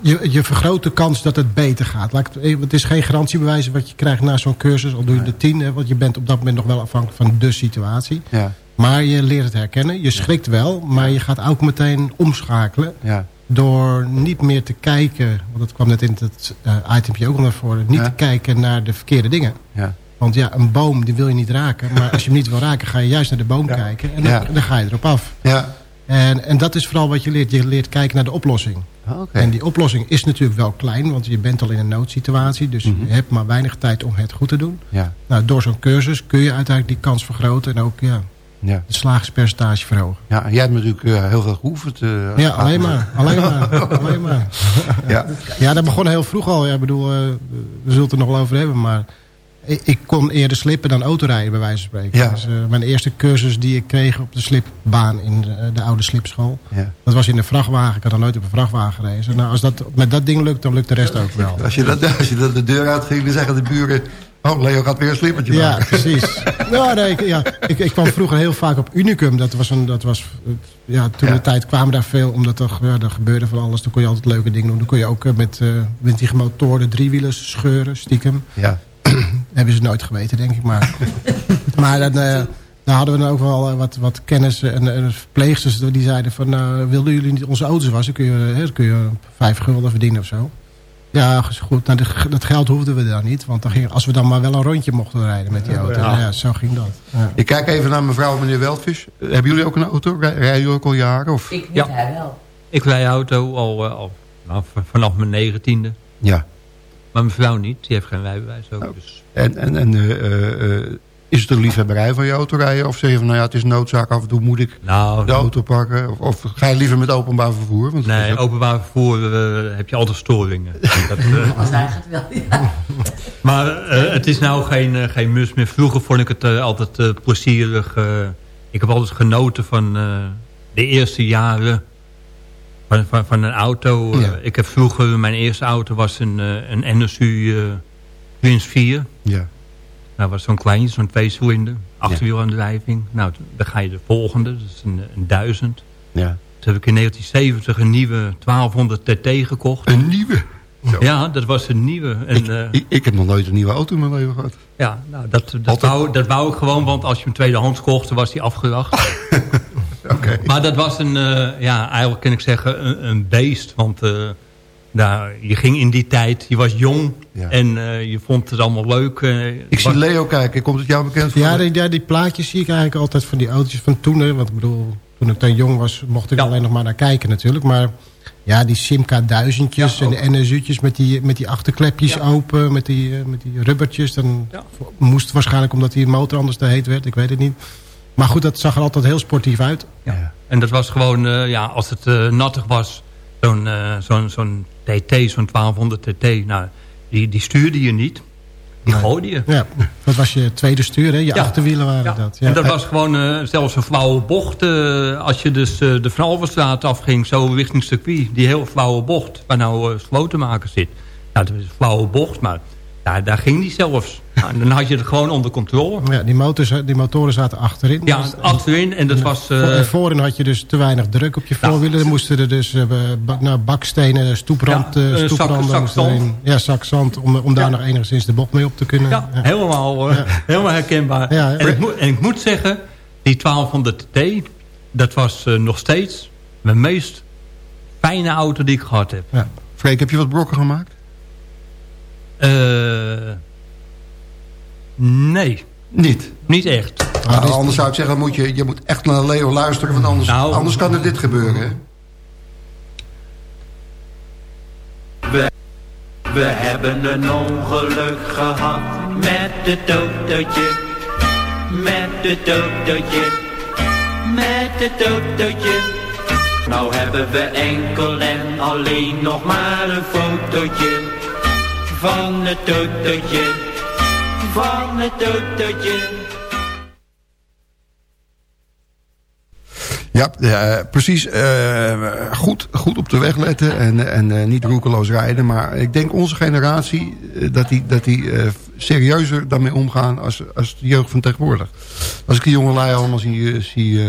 [SPEAKER 10] je, je vergroot de kans dat het beter gaat. Het, is geen garantiebewijs wat je krijgt na zo'n cursus. Al doe je de tien, hè, want je bent op dat moment nog wel afhankelijk van de situatie.
[SPEAKER 4] Ja,
[SPEAKER 10] Maar je leert het herkennen. Je schrikt wel, maar je gaat ook meteen omschakelen.
[SPEAKER 4] ja.
[SPEAKER 10] Door niet meer te kijken, want dat kwam net in het uh, itempje ook al naar voren. Niet
[SPEAKER 4] Ja.
[SPEAKER 10] te kijken naar de verkeerde dingen.
[SPEAKER 4] ja.
[SPEAKER 10] Want ja, een boom die wil je niet raken. Maar [LAUGHS] als je hem niet wil raken, ga je juist naar de boom kijken. En dan ga je erop af.
[SPEAKER 4] Ja,
[SPEAKER 10] En, en dat is vooral wat je leert. Je leert kijken naar de oplossing.
[SPEAKER 4] oké.
[SPEAKER 10] En die oplossing is natuurlijk wel klein. Want je bent al in een noodsituatie. Dus
[SPEAKER 4] Mhm.
[SPEAKER 10] je hebt maar weinig tijd om het goed te doen.
[SPEAKER 4] Ja,
[SPEAKER 10] Nou, door zo'n cursus kun je uiteindelijk die kans vergroten. En ook ja,
[SPEAKER 4] ja.
[SPEAKER 10] het slagingspercentage verhogen.
[SPEAKER 4] ja, jij hebt natuurlijk eh, heel veel geoefend. eh,
[SPEAKER 10] Ja, alleen maar. Alleen maar. [LAUGHS] alleen maar.
[SPEAKER 4] Ja,
[SPEAKER 10] Ja, dat begon heel vroeg al. Ja, ik bedoel, eh, we zullen het er nog wel over hebben. Maar ik, kon eerder slippen dan autorijden, bij wijze van spreken.
[SPEAKER 4] Ja.
[SPEAKER 10] Dus, eh, mijn eerste cursus die ik kreeg op de slipbaan in de, de oude slipschool.
[SPEAKER 4] ja.
[SPEAKER 10] Dat was in de vrachtwagen. Ik had nog nooit op een vrachtwagen gereden. Nou, als dat met dat ding lukt, dan lukt de rest ook wel.
[SPEAKER 4] Als je, dat, als je dat de deur uitging, dan zeggen de buren... Oh, Leo gaat weer een slippertje
[SPEAKER 10] Ja,
[SPEAKER 4] maken.
[SPEAKER 10] precies. [LAUGHS] nou, nee, ik, ja, ik, ik kwam vroeger heel vaak op Unicum. Dat was een, dat was, ja, toen
[SPEAKER 4] Ja.
[SPEAKER 10] de tijd kwamen daar veel, omdat er, ja, er gebeurde van alles. Dan kon je altijd leuke dingen doen. Dan kon je ook eh, met, eh met die gemotoorde driewielers scheuren, stiekem.
[SPEAKER 4] Ja, [CLEARS THROAT]
[SPEAKER 10] Hebben ze nooit geweten, denk ik. Maar, [LAUGHS] maar dan, eh, dan hadden we dan ook wel eh, wat, wat kennis. En, en verpleegsters die zeiden van... Nou, wilden jullie niet onze auto's wassen? Kun je, hè, dan kun je vijf gulden verdienen of zo. Ja, goed. Nou, dat geld hoefden we dan niet. Want dan ging, als we dan maar wel een rondje mochten rijden met die auto.
[SPEAKER 4] Ja.
[SPEAKER 10] Ja, zo ging dat. Ja.
[SPEAKER 4] ik kijk even naar mevrouw en meneer Weltvis. Eh, Hebben jullie ook een auto? Rij- Rijden jullie ook al jaren? Of?
[SPEAKER 8] Ik niet,
[SPEAKER 6] Ja.
[SPEAKER 8] hij wel.
[SPEAKER 6] Ik rij auto al, eh, al nou, vanaf mijn negentiende.
[SPEAKER 4] Ja.
[SPEAKER 6] Maar mijn vrouw niet, die heeft geen rijbewijs ook.
[SPEAKER 4] Oh.
[SPEAKER 6] Dus.
[SPEAKER 4] En, en, en eh, eh, eh, is het een liefhebberij van je autorijden? Of zeg je van, nou ja, het is noodzaak, af en toe moet ik
[SPEAKER 6] nou,
[SPEAKER 4] de auto pakken? Of, of, ga je liever met openbaar vervoer? Want
[SPEAKER 6] nee, ook... openbaar vervoer uh, heb je altijd storingen. [LAUGHS] dat,
[SPEAKER 8] uh... Als eigenlijk wel, ja. [LAUGHS]
[SPEAKER 6] Maar uh, het is nou geen, geen mus meer. Vroeger vond ik het altijd plezierig. ik heb altijd genoten van de eerste jaren van, van, van een auto. Ja. ik heb vroeger, mijn eerste auto was een, een NSU Twins 4.
[SPEAKER 4] Ja.
[SPEAKER 6] Nou, was zo'n kleintje, zo'n tweecilinder. Achterwielaandrijving. Nou, dan ga je de volgende, dat is een, een 1000.
[SPEAKER 4] Ja.
[SPEAKER 6] Toen heb ik in 1970 een nieuwe 1200 TT gekocht.
[SPEAKER 4] Een nieuwe?
[SPEAKER 6] Zo. Ja, dat was een nieuwe. En,
[SPEAKER 4] ik, uh, ik, ik, heb nog nooit een nieuwe auto in mijn leven gehad.
[SPEAKER 6] Ja, nou, dat, dat, wou, dat wou ik gewoon, want als je hem tweedehands kocht, was hij afgeracht. [LAUGHS] [LAUGHS]
[SPEAKER 4] okay.
[SPEAKER 6] Maar dat was een, uh, ja, eigenlijk kan ik zeggen, een, een beest. Want uh, nou, je ging in die tijd, je was jong ja. en uh, je vond het allemaal leuk. Uh,
[SPEAKER 4] ik was... zie Leo kijken, komt het jou bekend voor?
[SPEAKER 10] Ja die, ja, die plaatjes zie ik eigenlijk altijd van die autootjes van toen. Hè, want ik bedoel, toen ik dan jong was, mocht ik ja. alleen nog maar naar kijken natuurlijk. Maar ja, die Simca duizendjes ja, en de NSU'tjes met die, met die achterklepjes open, met die, uh, met die rubbertjes. Dan moest waarschijnlijk omdat die motor anders te heet werd, ik weet het niet. Maar goed, dat zag er altijd heel sportief uit.
[SPEAKER 6] Ja. En dat was gewoon, ja, als het nattig was, zo'n zo'n zo'n TT, zo'n 1200 TT, nou, die, die stuurde je niet. Die nee. gooide je.
[SPEAKER 10] Ja, dat was je tweede stuur, hè? Je ja. achterwielen waren
[SPEAKER 6] ja.
[SPEAKER 10] dat.
[SPEAKER 6] Ja. En dat was gewoon zelfs een flauwe bocht. Als je dus de Van afging, zo richting circuit. Die heel flauwe bocht, waar nou slotenmaker zit. Nou, dat is een flauwe bocht, maar daar, daar ging die zelfs. Nou, dan had je het gewoon onder controle.
[SPEAKER 10] Ja, die, motors, die motoren zaten achterin.
[SPEAKER 6] Ja, dus, achterin. En dat was...
[SPEAKER 10] Uh, en voorin had je dus te weinig druk op je voorwielen. Nou, dan moesten er dus uh, nou, bakstenen, stoeprand, ja, uh, stoepranden... Zak, zak ja, zak zand, om, om daar ja. nog enigszins de bocht mee op te kunnen.
[SPEAKER 6] Ja, ja. Helemaal, helemaal herkenbaar. En ik, moet, en, ik moet zeggen, die 1200 T, dat was nog steeds mijn meest fijne auto die ik gehad heb.
[SPEAKER 4] Ja. Freek, heb je wat brokken gemaakt?
[SPEAKER 6] Uh, nee.
[SPEAKER 4] Niet?
[SPEAKER 6] Niet echt.
[SPEAKER 4] Nou, anders zou ik zeggen, moet je, je moet echt naar Leo luisteren... want anders, nou, anders kan er dit gebeuren. Hè?
[SPEAKER 13] We, we hebben een ongeluk gehad met het autootje. Met het autootje. Met het autootje. Nou hebben we enkel en alleen nog maar een fotootje van het autootje, van het autootje.
[SPEAKER 4] Ja, uh, precies. Uh, goed, goed op de weg letten en, en uh, niet roekeloos rijden. Maar ik denk onze generatie, dat die, dat die serieuzer daarmee omgaan als, als de jeugd van tegenwoordig. Als ik die jongelui allemaal zie, zie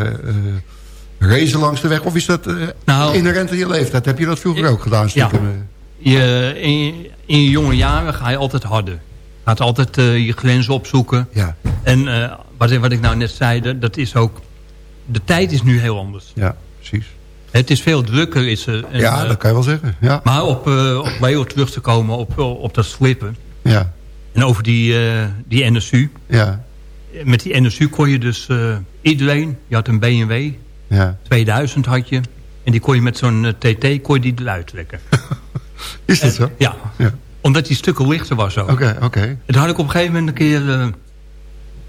[SPEAKER 4] racen langs de weg. Of is dat nou, inherent aan je leeftijd? Heb je dat vroeger ook gedaan? Stiekem?
[SPEAKER 6] Ja. Je, in, in je jonge jaren ga je altijd harder. Gaat altijd uh, je grenzen opzoeken.
[SPEAKER 4] Ja.
[SPEAKER 6] En uh, wat, wat ik nou net zei, dat is ook... De tijd is nu heel anders.
[SPEAKER 4] Ja, precies.
[SPEAKER 6] Het is veel drukker. Is er,
[SPEAKER 4] en, ja, dat kan je wel zeggen. Ja.
[SPEAKER 6] Maar op, op Leo terug te komen, op, op dat slippen.
[SPEAKER 4] Ja.
[SPEAKER 6] En over die, die NSU.
[SPEAKER 4] Ja.
[SPEAKER 6] Met die NSU kon je dus iedereen... Je had een BMW.
[SPEAKER 4] Ja.
[SPEAKER 6] 2000 had je. En die kon je met zo'n TT kon je die eruit trekken. [LAUGHS]
[SPEAKER 4] Is dat zo?
[SPEAKER 6] Ja.
[SPEAKER 4] ja.
[SPEAKER 6] Omdat die stukken lichter was ook.
[SPEAKER 4] Oké, okay, oké. Okay.
[SPEAKER 6] Toen had ik op een gegeven moment een keer... Uh,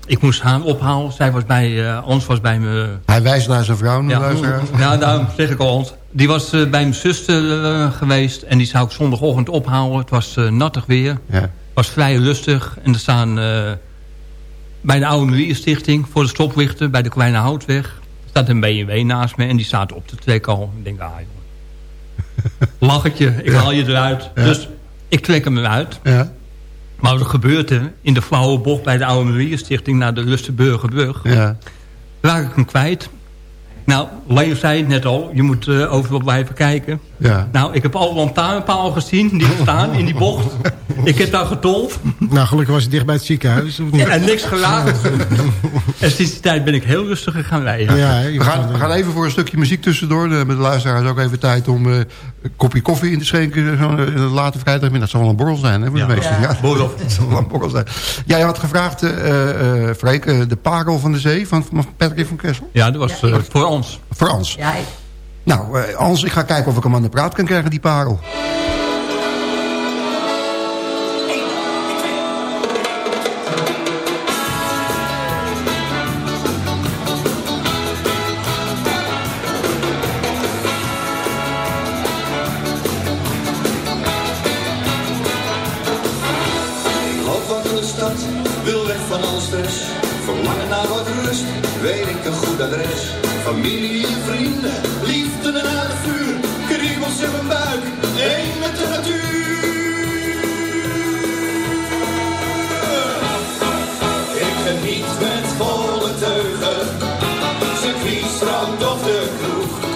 [SPEAKER 6] ik moest haar ophalen. Zij was bij... Uh, Ons was bij me...
[SPEAKER 4] Hij wijst naar zijn vrouw,
[SPEAKER 6] ja, [LAUGHS] ja, daarom zeg ik al ons. Die was uh, bij mijn zuster geweest. En die zou ik zondagochtend ophalen. Het was nattig weer.
[SPEAKER 4] Ja.
[SPEAKER 6] Het was vrij lustig. En er staan... bij de oude Marierstichting... voor de stoplichten... bij de Kleine Houtweg... staat een BMW naast me. En die staat op de trek al. Ik denk, ah [LAUGHS] Lachetje, ik haal je eruit.
[SPEAKER 4] Ja.
[SPEAKER 6] Dus ik trek hem eruit.
[SPEAKER 4] Ja.
[SPEAKER 6] Maar wat gebeurt er? In de flauwe bocht bij de Oude Marierstichting... naar de Lustenburgerbrug...
[SPEAKER 4] Ja.
[SPEAKER 6] raak ik hem kwijt. Nou, Leo zei het net al, je moet uh, overal blijven kijken.
[SPEAKER 4] Ja.
[SPEAKER 6] Nou, ik heb alle lantaarnpalen gezien, die staan in die bocht. [LAUGHS] Ik heb daar getold.
[SPEAKER 10] Nou, gelukkig was je dicht bij het ziekenhuis. Of niet?
[SPEAKER 6] Ja, en niks geraakt. [LAUGHS] en sinds die tijd ben ik heel rustig gaan rijden.
[SPEAKER 4] Ja, we, gaan, we gaan even voor een stukje muziek tussendoor. Met de luisteraars ook even tijd om uh, een kopje koffie in te schenken. Zo, uh, late vrijdagmiddag. Dat zal wel een borrel zijn, hè, voor
[SPEAKER 6] ja.
[SPEAKER 4] de meesten.
[SPEAKER 6] Ja, borrel. [LAUGHS]
[SPEAKER 4] Dat zal wel een borrel zijn. Jij had gevraagd, uh, Freek, de parel van de zee van, van Patrick van Kessel.
[SPEAKER 6] Ja, dat was voor ons.
[SPEAKER 4] Voor ons.
[SPEAKER 8] Ja, ik...
[SPEAKER 4] Nou, eh, uh, Hans, ik ga kijken of ik hem aan de praat kan krijgen, die parel.
[SPEAKER 14] Ik loop wat de stad, wil weg van al stress. Verlangen naar wat rust, weet ik een goed adres. Familie en vrienden, liefde en aan het vuur. Kriebels in mijn buik, één met de natuur. Ik geniet met volle teugen. Circuit, strand of de kroeg.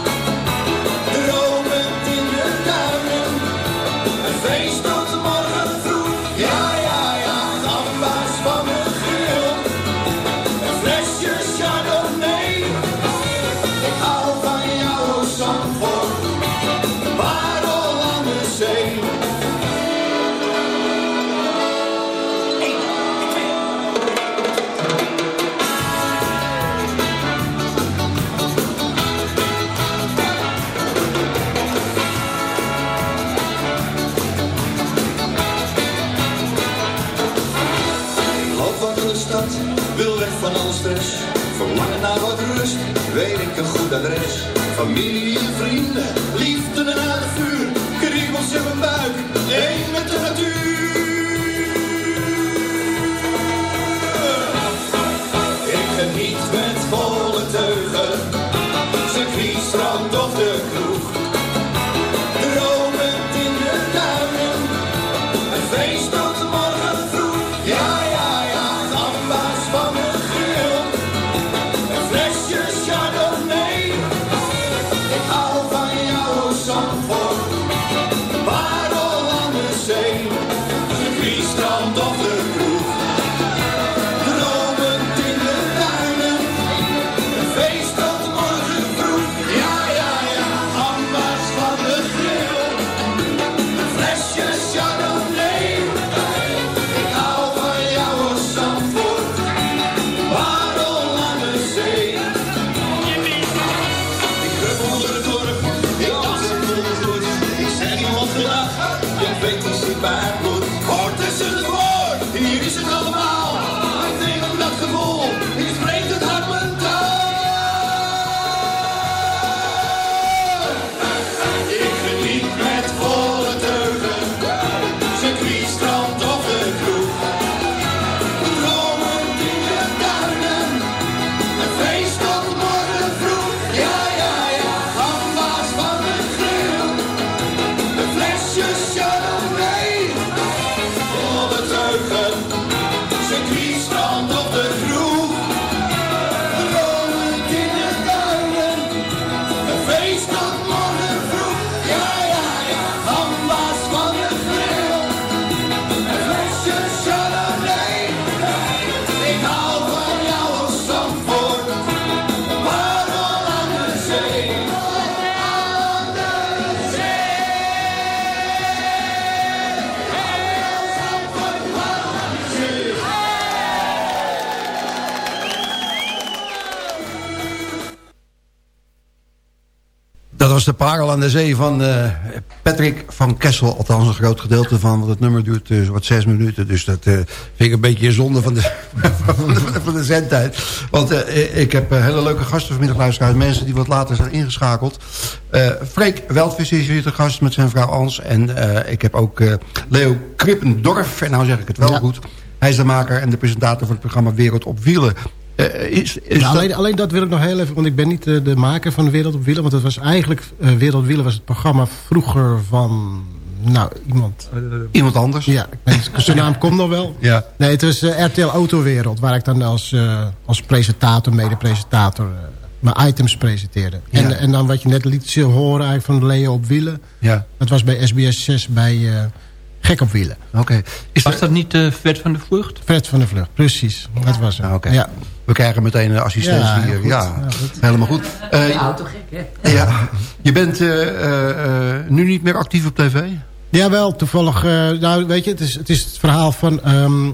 [SPEAKER 14] Van stress. Verlangen naar wat rust, weet ik een goed adres. Familie en vrienden, liefde en aan het vuur. Kriebels in mijn buik, één met de natuur. Ik geniet met volle teugen. Circuit, strand of de
[SPEAKER 4] was de parel aan de zee van eh, Patrick van Kessel. Althans een groot gedeelte van, want het nummer duurt uh, wat zes minuten. Dus dat eh, vind ik een beetje een zonde van de, van [LAUGHS] de, van de zendtijd. Want ik heb hele leuke gasten vanmiddag luisteraars. Mensen die wat later zijn ingeschakeld. Freek Weltvis is hier te gast met zijn vrouw Ans. En ik heb ook Leo Krippendorf. En nou zeg ik het wel goed. Hij is de maker en de presentator van het programma Wereld op Wielen. Eh, is, is
[SPEAKER 10] Nou,
[SPEAKER 4] dat-
[SPEAKER 10] alleen, alleen dat wil ik nog heel even, want ik ben niet de, de maker van Wereld op Wielen. Want het was eigenlijk, eh, Wereld op Wielen was het programma vroeger van, nou, iemand...
[SPEAKER 4] Iemand anders?
[SPEAKER 10] Ja, zijn naam komt nog wel. [LAUGHS]
[SPEAKER 4] Ja.
[SPEAKER 10] Nee, het was eh, RTL Autowereld, waar ik dan als, eh, als presentator, mede-presentator, eh, mijn items presenteerde. En,
[SPEAKER 4] Ja.
[SPEAKER 10] en dan wat je net liet horen eigenlijk van Leo op Wielen.
[SPEAKER 4] Ja.
[SPEAKER 10] Dat was bij SBS 6 bij eh, Gek op Wielen.
[SPEAKER 4] Oké.
[SPEAKER 6] Was dat niet uh, Fred van de Vlucht?
[SPEAKER 10] Fred van de Vlucht, precies. Dat was het.
[SPEAKER 4] Oké.
[SPEAKER 10] Ja.
[SPEAKER 4] We krijgen meteen een assistentie
[SPEAKER 10] Ja,
[SPEAKER 4] hier.
[SPEAKER 10] goed.
[SPEAKER 4] Ja,
[SPEAKER 10] goed.
[SPEAKER 4] helemaal goed. Eh,
[SPEAKER 8] De auto gek, hè?
[SPEAKER 4] ja. Je bent eh, eh, eh, nu niet meer actief op tv?
[SPEAKER 10] Jawel, toevallig. eh, nou, weet je, het is het, is het verhaal van... ehm,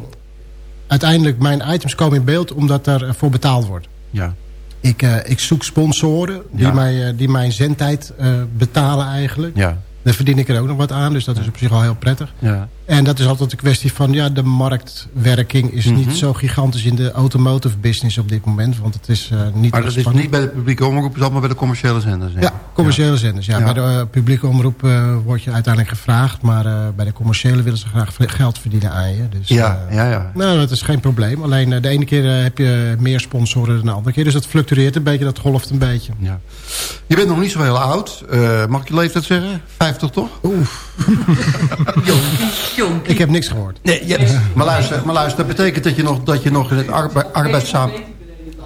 [SPEAKER 10] uiteindelijk, mijn items komen in beeld omdat er voor betaald wordt.
[SPEAKER 4] Ja.
[SPEAKER 10] Ik, eh, ik zoek sponsoren die,
[SPEAKER 4] Ja.
[SPEAKER 10] mij, eh, die mijn zendtijd eh, betalen eigenlijk.
[SPEAKER 4] Ja.
[SPEAKER 10] Dan verdien ik er ook nog wat aan, dus dat is op zich al heel prettig.
[SPEAKER 4] Ja.
[SPEAKER 10] En dat is altijd een kwestie van, ja, de marktwerking is
[SPEAKER 4] Mhm.
[SPEAKER 10] niet zo gigantisch in de automotive business op dit moment. Want het is eh, niet...
[SPEAKER 4] Maar dat is niet bij de publieke omroep, het is allemaal bij de commerciële zenders. hè?
[SPEAKER 10] Ja, commerciële zenders. Ja.
[SPEAKER 4] Ja.
[SPEAKER 10] Bij de eh, publieke omroep eh, word je uiteindelijk gevraagd. Maar bij de commerciële willen ze graag geld verdienen aan je. Dus,
[SPEAKER 4] Ja, ja, ja.
[SPEAKER 10] Nou, dat is geen probleem. Alleen de ene keer heb je meer sponsoren dan de andere keer. Dus dat fluctueert een beetje, dat golft een beetje.
[SPEAKER 4] Ja. Je bent nog niet zo heel oud. Mag ik je leeftijd zeggen? 50 toch? [LAUGHS] [LAUGHS]
[SPEAKER 10] Ik heb niks gehoord.
[SPEAKER 4] Nee, je [LAUGHS] maar, luister, maar luister, dat betekent dat je nog, dat je nog in het arbe arbeidszaam...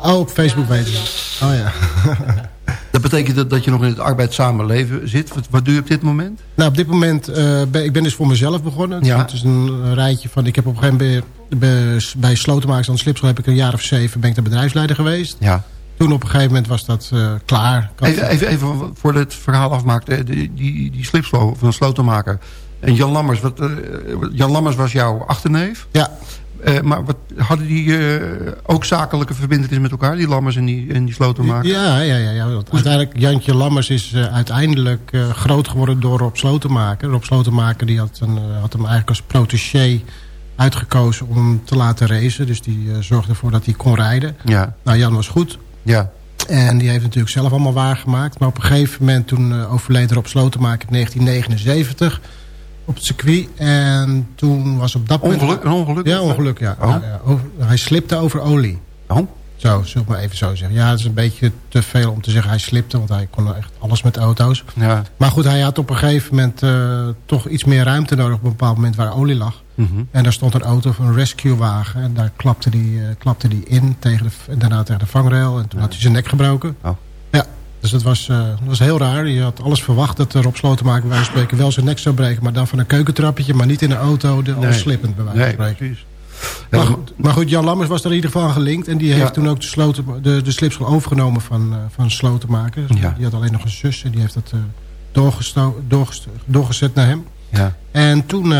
[SPEAKER 10] Oh, op Facebook weten ze. Oh ja. [LAUGHS]
[SPEAKER 4] Dat betekent dat, dat je nog in het arbeidszame leven zit. Wat, wat doe je op dit moment?
[SPEAKER 10] Nou, op dit moment, eh, ben, ik ben dus voor mezelf begonnen.
[SPEAKER 4] Ja.
[SPEAKER 10] Het is een rijtje van, ik heb op een gegeven moment bij, bij, Slotenmakers aan de Slipschool heb ik een jaar of zeven, ben ik de bedrijfsleider geweest.
[SPEAKER 4] Ja.
[SPEAKER 10] Toen op een gegeven moment was dat eh, klaar.
[SPEAKER 4] Even, even, even voor het verhaal afmaakt. eh, Die, die, die slipslo van Slotenmaker. En Jan Lammers, wat, eh, Jan Lammers was jouw achterneef.
[SPEAKER 10] Ja.
[SPEAKER 4] Eh, maar wat, hadden die eh, ook zakelijke verbindenis met elkaar? Die Lammers en die, en die Slotenmaker?
[SPEAKER 10] Ja, ja, ja. ja. Want Uiteindelijk, Jantje Lammers is uiteindelijk groot geworden door Rob Slotenmaker. Rob Slotenmaker die had, een, had hem eigenlijk als protégé uitgekozen om te laten racen. Dus die zorgde ervoor dat hij kon rijden.
[SPEAKER 4] Ja.
[SPEAKER 10] Nou, Jan was goed.
[SPEAKER 4] Ja.
[SPEAKER 10] En die heeft natuurlijk zelf allemaal waargemaakt. Maar op een gegeven moment toen overleed Rob Slotenmaker in 1979 op het circuit. En toen was op dat moment...
[SPEAKER 4] Ongeluk? Een ongeluk?
[SPEAKER 10] Ja, ongeluk, ja.
[SPEAKER 4] Oh.
[SPEAKER 10] ja, ja. Over- hij slipte over olie.
[SPEAKER 4] Oh.
[SPEAKER 10] Zo, zullen we maar even zo zeggen. Ja, het is een beetje te veel om te zeggen hij slipte. Want hij kon echt alles met auto's.
[SPEAKER 4] Ja.
[SPEAKER 10] Maar goed, hij had op een gegeven moment uh, toch iets meer ruimte nodig... op een bepaald moment waar olie lag.
[SPEAKER 4] Mm -hmm.
[SPEAKER 10] En daar stond een auto van een rescuewagen. En daar klapte die, uh, klapte die in, tegen de, en daarna tegen de vangrail. En toen ja. had hij zijn nek gebroken.
[SPEAKER 4] Oh.
[SPEAKER 10] Dus dat was, uh, dat was heel raar. Je had alles verwacht dat er op Slotenmaker bij wijze spreken wel zijn nek zou breken. Maar dan van een keukentrappetje, maar niet in een auto. De, nee. slippend bij wijze van spreken.
[SPEAKER 4] Nee, precies.
[SPEAKER 10] Maar goed, maar goed, Jan Lammers was er in ieder geval aan gelinkt. En die heeft ja. toen ook de, sloten, de, de slipschool overgenomen van, uh, van Slotenmaker.
[SPEAKER 4] Ja.
[SPEAKER 10] Die had alleen nog een zus en die heeft dat uh, doorgezet naar hem.
[SPEAKER 4] Ja.
[SPEAKER 10] En toen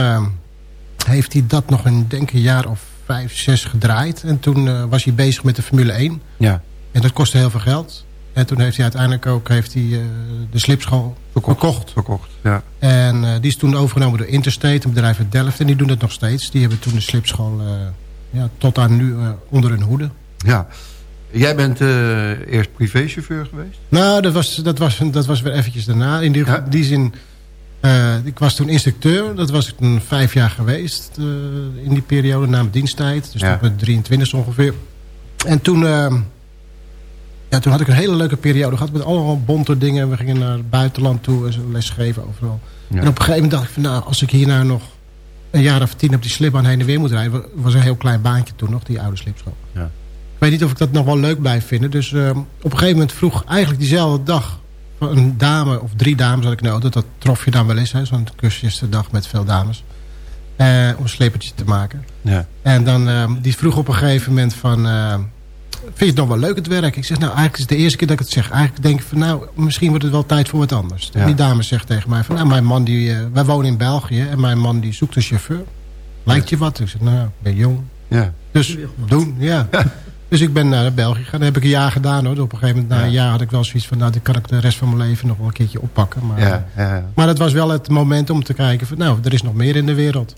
[SPEAKER 10] heeft hij dat nog een, denk een jaar of vijf, zes gedraaid. En toen was hij bezig met de Formule 1.
[SPEAKER 4] Ja.
[SPEAKER 10] En dat kostte heel veel geld. En toen heeft hij uiteindelijk ook heeft hij, uh, de slipschool verkocht. verkocht.
[SPEAKER 4] verkocht ja.
[SPEAKER 10] En uh, die is toen overgenomen door Interstate, een bedrijf uit Delft. En die doen dat nog steeds. Die hebben toen de slipschool uh, ja, tot aan nu onder hun hoede.
[SPEAKER 4] Ja. Jij bent eerst privéchauffeur geweest?
[SPEAKER 10] Nou, dat was, dat, was, dat was weer eventjes daarna. In die, ja. die zin... ik was toen instructeur. Dat was ik een vijf jaar geweest in die periode na mijn diensttijd. Dus ja. tot mijn 23 ongeveer. En toen... Ja, toen had ik een hele leuke periode gehad met allemaal bonte dingen. We gingen naar het buitenland toe en zo lesgeven overal. Ja. En op een gegeven moment dacht ik van nou, als ik hier nou nog een jaar of tien op die slipbaan heen en weer moet rijden. was een heel klein baantje toen nog, die oude slipschool.
[SPEAKER 4] Ja.
[SPEAKER 10] Ik weet niet of ik dat nog wel leuk blijf vinden. Dus uh, op een gegeven moment vroeg eigenlijk diezelfde dag van een dame of drie dames had ik nodig. Dat trof je dan wel eens, zo'n dag met veel dames. Uh, om een slippertje te maken.
[SPEAKER 4] Ja.
[SPEAKER 10] En dan, uh, die vroeg op een gegeven moment van... Uh, vind je het nog wel leuk het werk? Ik zeg, nou eigenlijk is het de eerste keer dat ik het zeg. Eigenlijk denk ik van, nou, misschien wordt het wel tijd voor wat anders. Ja. En die dame zegt tegen mij van, nou, mijn man die... Uh, wij wonen in België en mijn man die zoekt een chauffeur. Lijkt je wat? Ik zeg, nou, ik ben jong.
[SPEAKER 4] Ja.
[SPEAKER 10] Dus doen, [LAUGHS] ja. Dus ik ben naar België gegaan. Dat heb ik een jaar gedaan hoor. Op een gegeven moment, na een jaar had ik wel zoiets van... nou, dan kan ik de rest van mijn leven nog wel een keertje oppakken. Maar, maar het was wel het moment om te kijken van... nou, er is nog meer in de wereld.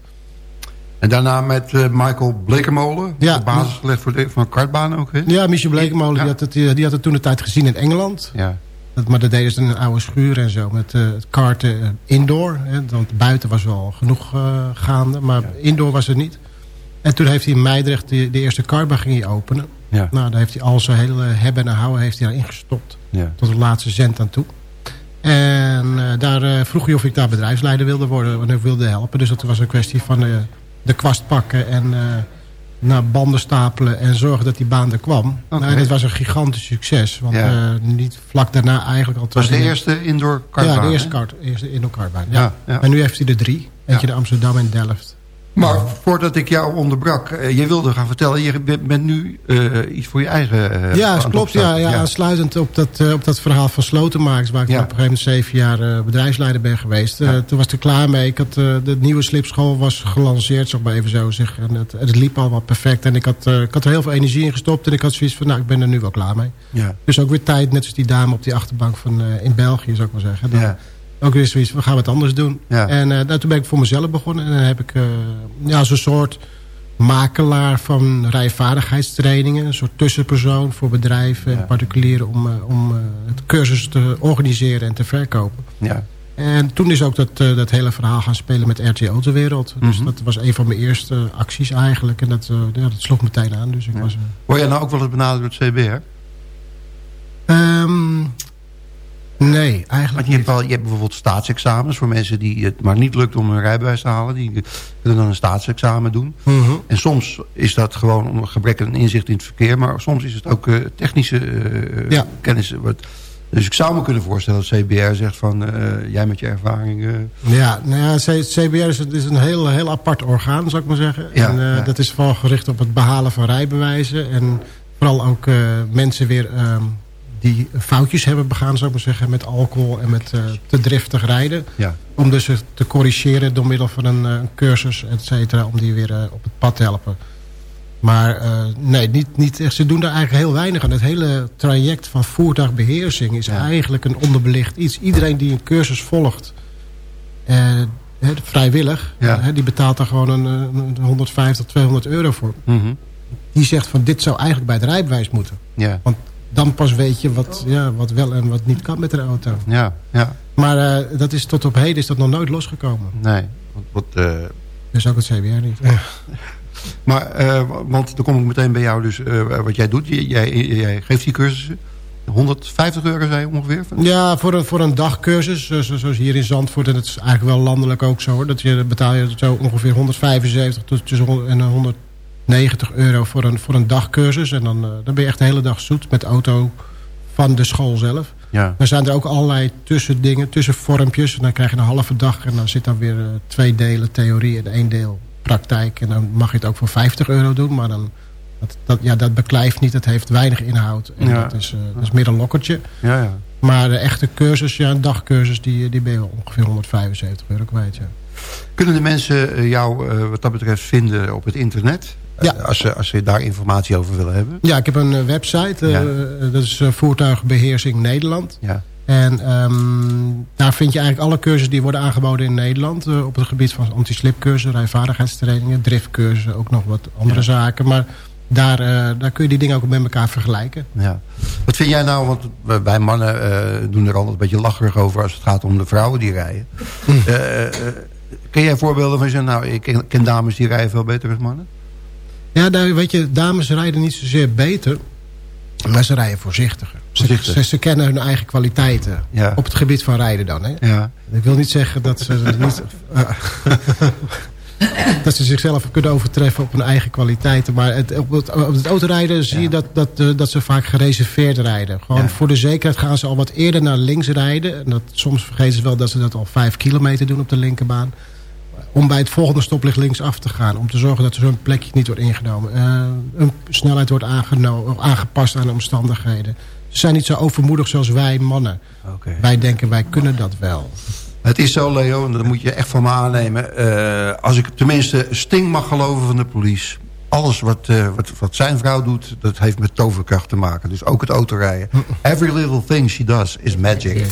[SPEAKER 4] En daarna met uh, Michael Blekermolen.
[SPEAKER 10] Ja.
[SPEAKER 4] De basis gelegd voor de, van kartbaan ook, hè?
[SPEAKER 10] Ja, Michel Blekermolen, ja. die, had het, die had het toen de tijd gezien in Engeland.
[SPEAKER 4] Ja.
[SPEAKER 10] Dat, maar dat deden ze in een oude schuur en zo. Met uh, karten indoor. Hè, want buiten was wel genoeg uh, gaande. Maar ja. indoor was het niet. En toen heeft hij in Meidrecht de, de eerste kartbaan ging hij openen.
[SPEAKER 4] Ja.
[SPEAKER 10] Nou, daar heeft hij al zijn hele hebben en houden heeft hij daarin gestopt.
[SPEAKER 4] Ja.
[SPEAKER 10] Tot de laatste cent aan toe. En daar vroeg hij of ik daar bedrijfsleider wilde worden. Want ik wilde helpen. Dus dat was een kwestie van de kwast pakken en uh, naar banden stapelen en zorgen dat die baan er kwam.
[SPEAKER 4] Okay.
[SPEAKER 10] Nou, dat was een gigantisch succes. Want ja. uh, niet vlak daarna eigenlijk al...
[SPEAKER 4] was de eerste indoor kartbaan?
[SPEAKER 10] Ja, de eerste, kart, eerste indoor kartbaan. Ja.
[SPEAKER 4] Ja, ja.
[SPEAKER 10] En nu heeft hij er drie. Eentje in Amsterdam en Delft.
[SPEAKER 4] Maar voordat ik jou onderbrak, uh, je wilde gaan vertellen... je bent nu uh, iets voor je eigen... Uh,
[SPEAKER 10] ja, klopt. Ja, ja, Aansluitend op dat, op dat verhaal van Slotenmakers... waar ik ja. op een gegeven moment zeven jaar bedrijfsleider ben geweest. Ja. Toen was ik er klaar mee. Ik had, de nieuwe slipschool was gelanceerd, zeg maar even zo zeggen. En het, het liep allemaal perfect. En ik had, ik had er heel veel energie in gestopt. En ik had zoiets van, nou, ik ben er nu wel klaar mee.
[SPEAKER 4] Ja.
[SPEAKER 10] Dus ook weer tijd, net als die dame op die achterbank van, in België, zou ik maar zeggen. Dan,
[SPEAKER 4] ja.
[SPEAKER 10] Ook weer zoiets, we gaan wat anders doen.
[SPEAKER 4] Ja.
[SPEAKER 10] En eh, nou, toen ben ik voor mezelf begonnen. En dan heb ik uh, ja, zo'n soort makelaar van rijvaardigheidstrainingen. Een soort tussenpersoon voor bedrijven en particulieren... om, uh, om het cursus te organiseren en te verkopen.
[SPEAKER 4] Ja.
[SPEAKER 10] En toen is ook dat, dat hele verhaal gaan spelen met RT Autowereld. Dus
[SPEAKER 4] Mhm.
[SPEAKER 10] dat was een van mijn eerste acties eigenlijk. En dat, ja, dat sloeg meteen aan. Dus ik was,
[SPEAKER 4] Word jij nou ook wel eens benaderd door het CBR?
[SPEAKER 10] Nee, eigenlijk
[SPEAKER 4] Want je hebt, wel, je hebt bijvoorbeeld staatsexamens voor mensen die het maar niet lukt om een rijbewijs te halen. Die kunnen dan een staatsexamen doen.
[SPEAKER 10] Mhm.
[SPEAKER 4] En soms is dat gewoon om een gebrek aan inzicht in het verkeer. Maar soms is het ook eh, technische eh,
[SPEAKER 10] Ja.
[SPEAKER 4] kennis. Wat, dus ik zou me kunnen voorstellen dat CBR zegt van... eh, jij met je ervaring...
[SPEAKER 10] Ja, nou ja, CBR is, is een heel, heel apart orgaan, zou ik maar zeggen.
[SPEAKER 4] Ja,
[SPEAKER 10] en,
[SPEAKER 4] ja.
[SPEAKER 10] Dat is vooral gericht op het behalen van rijbewijzen. En vooral ook mensen weer ehm, die foutjes hebben begaan, zou ik maar zeggen... met alcohol en met eh, te driftig rijden.
[SPEAKER 4] Ja.
[SPEAKER 10] Om dus te corrigeren door middel van een, eh, een cursus, et cetera... om die weer eh, op het pad te helpen. Maar nee, niet, niet echt. ze doen daar eigenlijk heel weinig aan. Het hele traject van voertuigbeheersing is eigenlijk een onderbelicht iets. Iedereen die een cursus volgt, vrijwillig,
[SPEAKER 4] Ja.
[SPEAKER 10] die betaalt daar gewoon een, een 150, 200 euro voor.
[SPEAKER 4] mhm.
[SPEAKER 10] Die zegt van dit zou eigenlijk bij het rijbewijs moeten.
[SPEAKER 4] Ja.
[SPEAKER 10] Want dan pas weet je wat, ja, wat wel en wat niet kan met de auto.
[SPEAKER 4] Ja, ja.
[SPEAKER 10] Maar eh, dat is, tot op heden is dat nog nooit losgekomen.
[SPEAKER 4] Nee. Want, wat, eh,
[SPEAKER 10] Dus ook het CBR niet. [LAUGHS]
[SPEAKER 4] maar, eh, want dan kom ik meteen bij jou dus eh, wat jij doet. Jij, jij, geeft die cursussen. 150 euro zei je ongeveer?
[SPEAKER 10] Ja, voor een, voor een dagcursus, zo- zo- zoals hier in Zandvoort... en dat is eigenlijk wel landelijk ook zo... Hoor, dat je, betaal je zo ongeveer 175 tot tussen 100 en 190 euro voor een, voor een dagcursus. En dan, eh, dan ben je echt de hele dag zoet met de auto van de school zelf.
[SPEAKER 4] Ja.
[SPEAKER 10] Dan zijn er ook allerlei tussendingen, tussenvormpjes. En dan krijg je een halve dag en dan zit dan weer eh, twee delen theorie en één deel praktijk. En dan mag je het ook voor 50 euro doen, maar dan... Dat, dat, ja, dat beklijft niet, het heeft weinig inhoud. En
[SPEAKER 4] Ja.
[SPEAKER 10] dat, is, eh, dat is meer een lokkertje.
[SPEAKER 4] Ja, ja.
[SPEAKER 10] Maar de echte cursus, ja, een dagcursus, die, die ben je wel ongeveer 175 euro kwijt. Ja.
[SPEAKER 4] Kunnen de mensen jou wat dat betreft vinden op het internet?
[SPEAKER 10] Ja.
[SPEAKER 4] Eh, als, ze, als ze daar informatie over willen hebben?
[SPEAKER 10] Ja, ik heb een eh, website. eh, dat is eh, Voertuigbeheersing Nederland.
[SPEAKER 4] Ja.
[SPEAKER 10] En ehm, daar vind je eigenlijk alle cursussen die worden aangeboden in Nederland. op het gebied van anti-slipcursussen, rijvaardigheidstrainingen, driftcursussen, ook nog wat andere zaken. Maar daar, daar kun je die dingen ook met elkaar vergelijken.
[SPEAKER 4] Ja. Wat vind jij nou, want wij- mannen doen er altijd een beetje lacherig over... als het gaat om de vrouwen die rijden. Eh, eh, ken jij voorbeelden van je zegt, nou, ik ken, ken dames die rijden veel beter dan mannen?
[SPEAKER 10] Ja, daar, weet je, dames rijden niet zozeer beter, maar ze rijden voorzichtiger. Ze,
[SPEAKER 4] Voorzichtig.
[SPEAKER 10] ze, ze kennen hun eigen kwaliteiten.
[SPEAKER 4] Ja.
[SPEAKER 10] Op het gebied van rijden dan. Hè?
[SPEAKER 4] Ja.
[SPEAKER 10] Ik wil niet zeggen dat ze [LAUGHS] niet... eh, dat ze zichzelf kunnen overtreffen op hun eigen kwaliteiten. Maar het, op, het, op het autorijden zie je dat, dat, eh, dat ze vaak gereserveerd rijden. Gewoon voor de zekerheid gaan ze al wat eerder naar links rijden. En dat, soms vergeten ze wel dat ze dat al vijf kilometer doen op de linkerbaan. Om bij het volgende stoplicht links af te gaan. Om te zorgen dat er zo'n plekje niet wordt ingenomen. Eh, een snelheid wordt aangepast aan de omstandigheden. Ze zijn niet zo overmoedig zoals wij mannen. Wij denken wij kunnen dat wel.
[SPEAKER 4] Het is zo, Leo, en dat moet je echt van me aannemen. Eh, als ik tenminste Sting mag geloven van de police... alles wat, eh, wat, wat zijn vrouw doet, dat heeft met toverkracht te maken. Dus ook het autorijden. Every little thing she does is magic.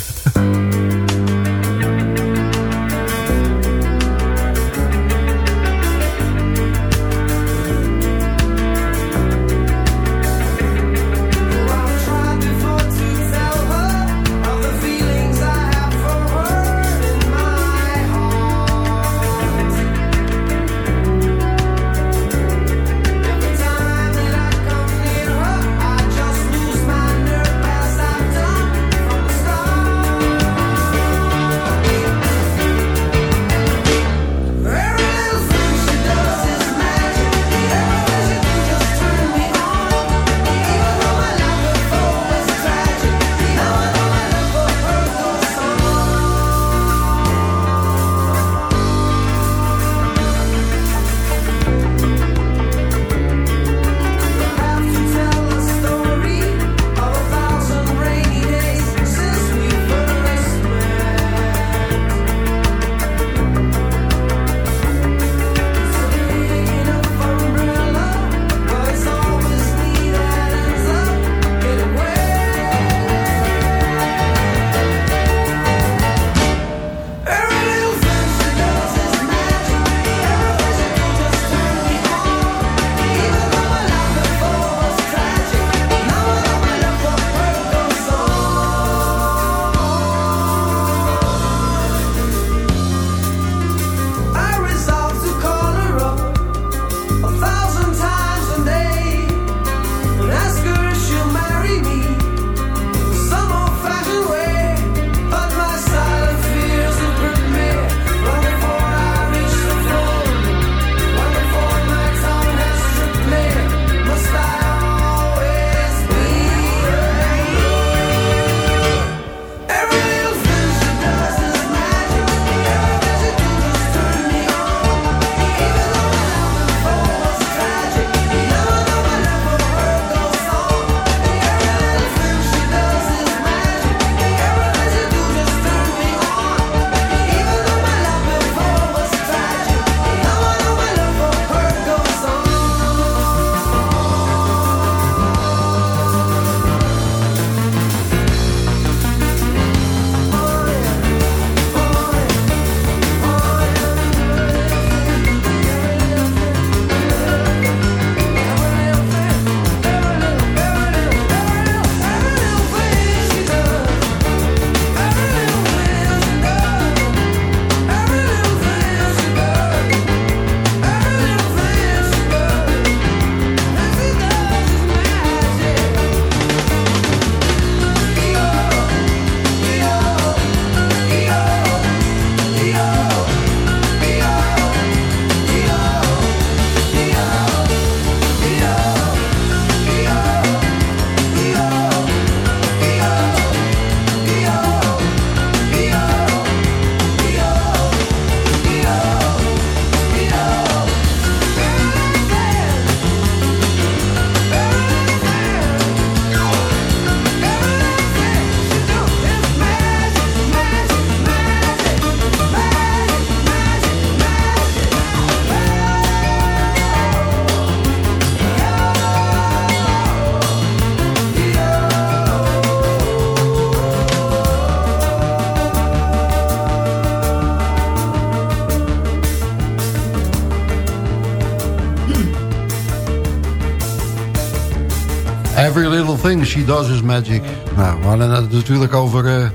[SPEAKER 4] Thing she does is magic. Nou, we hadden het natuurlijk over eh,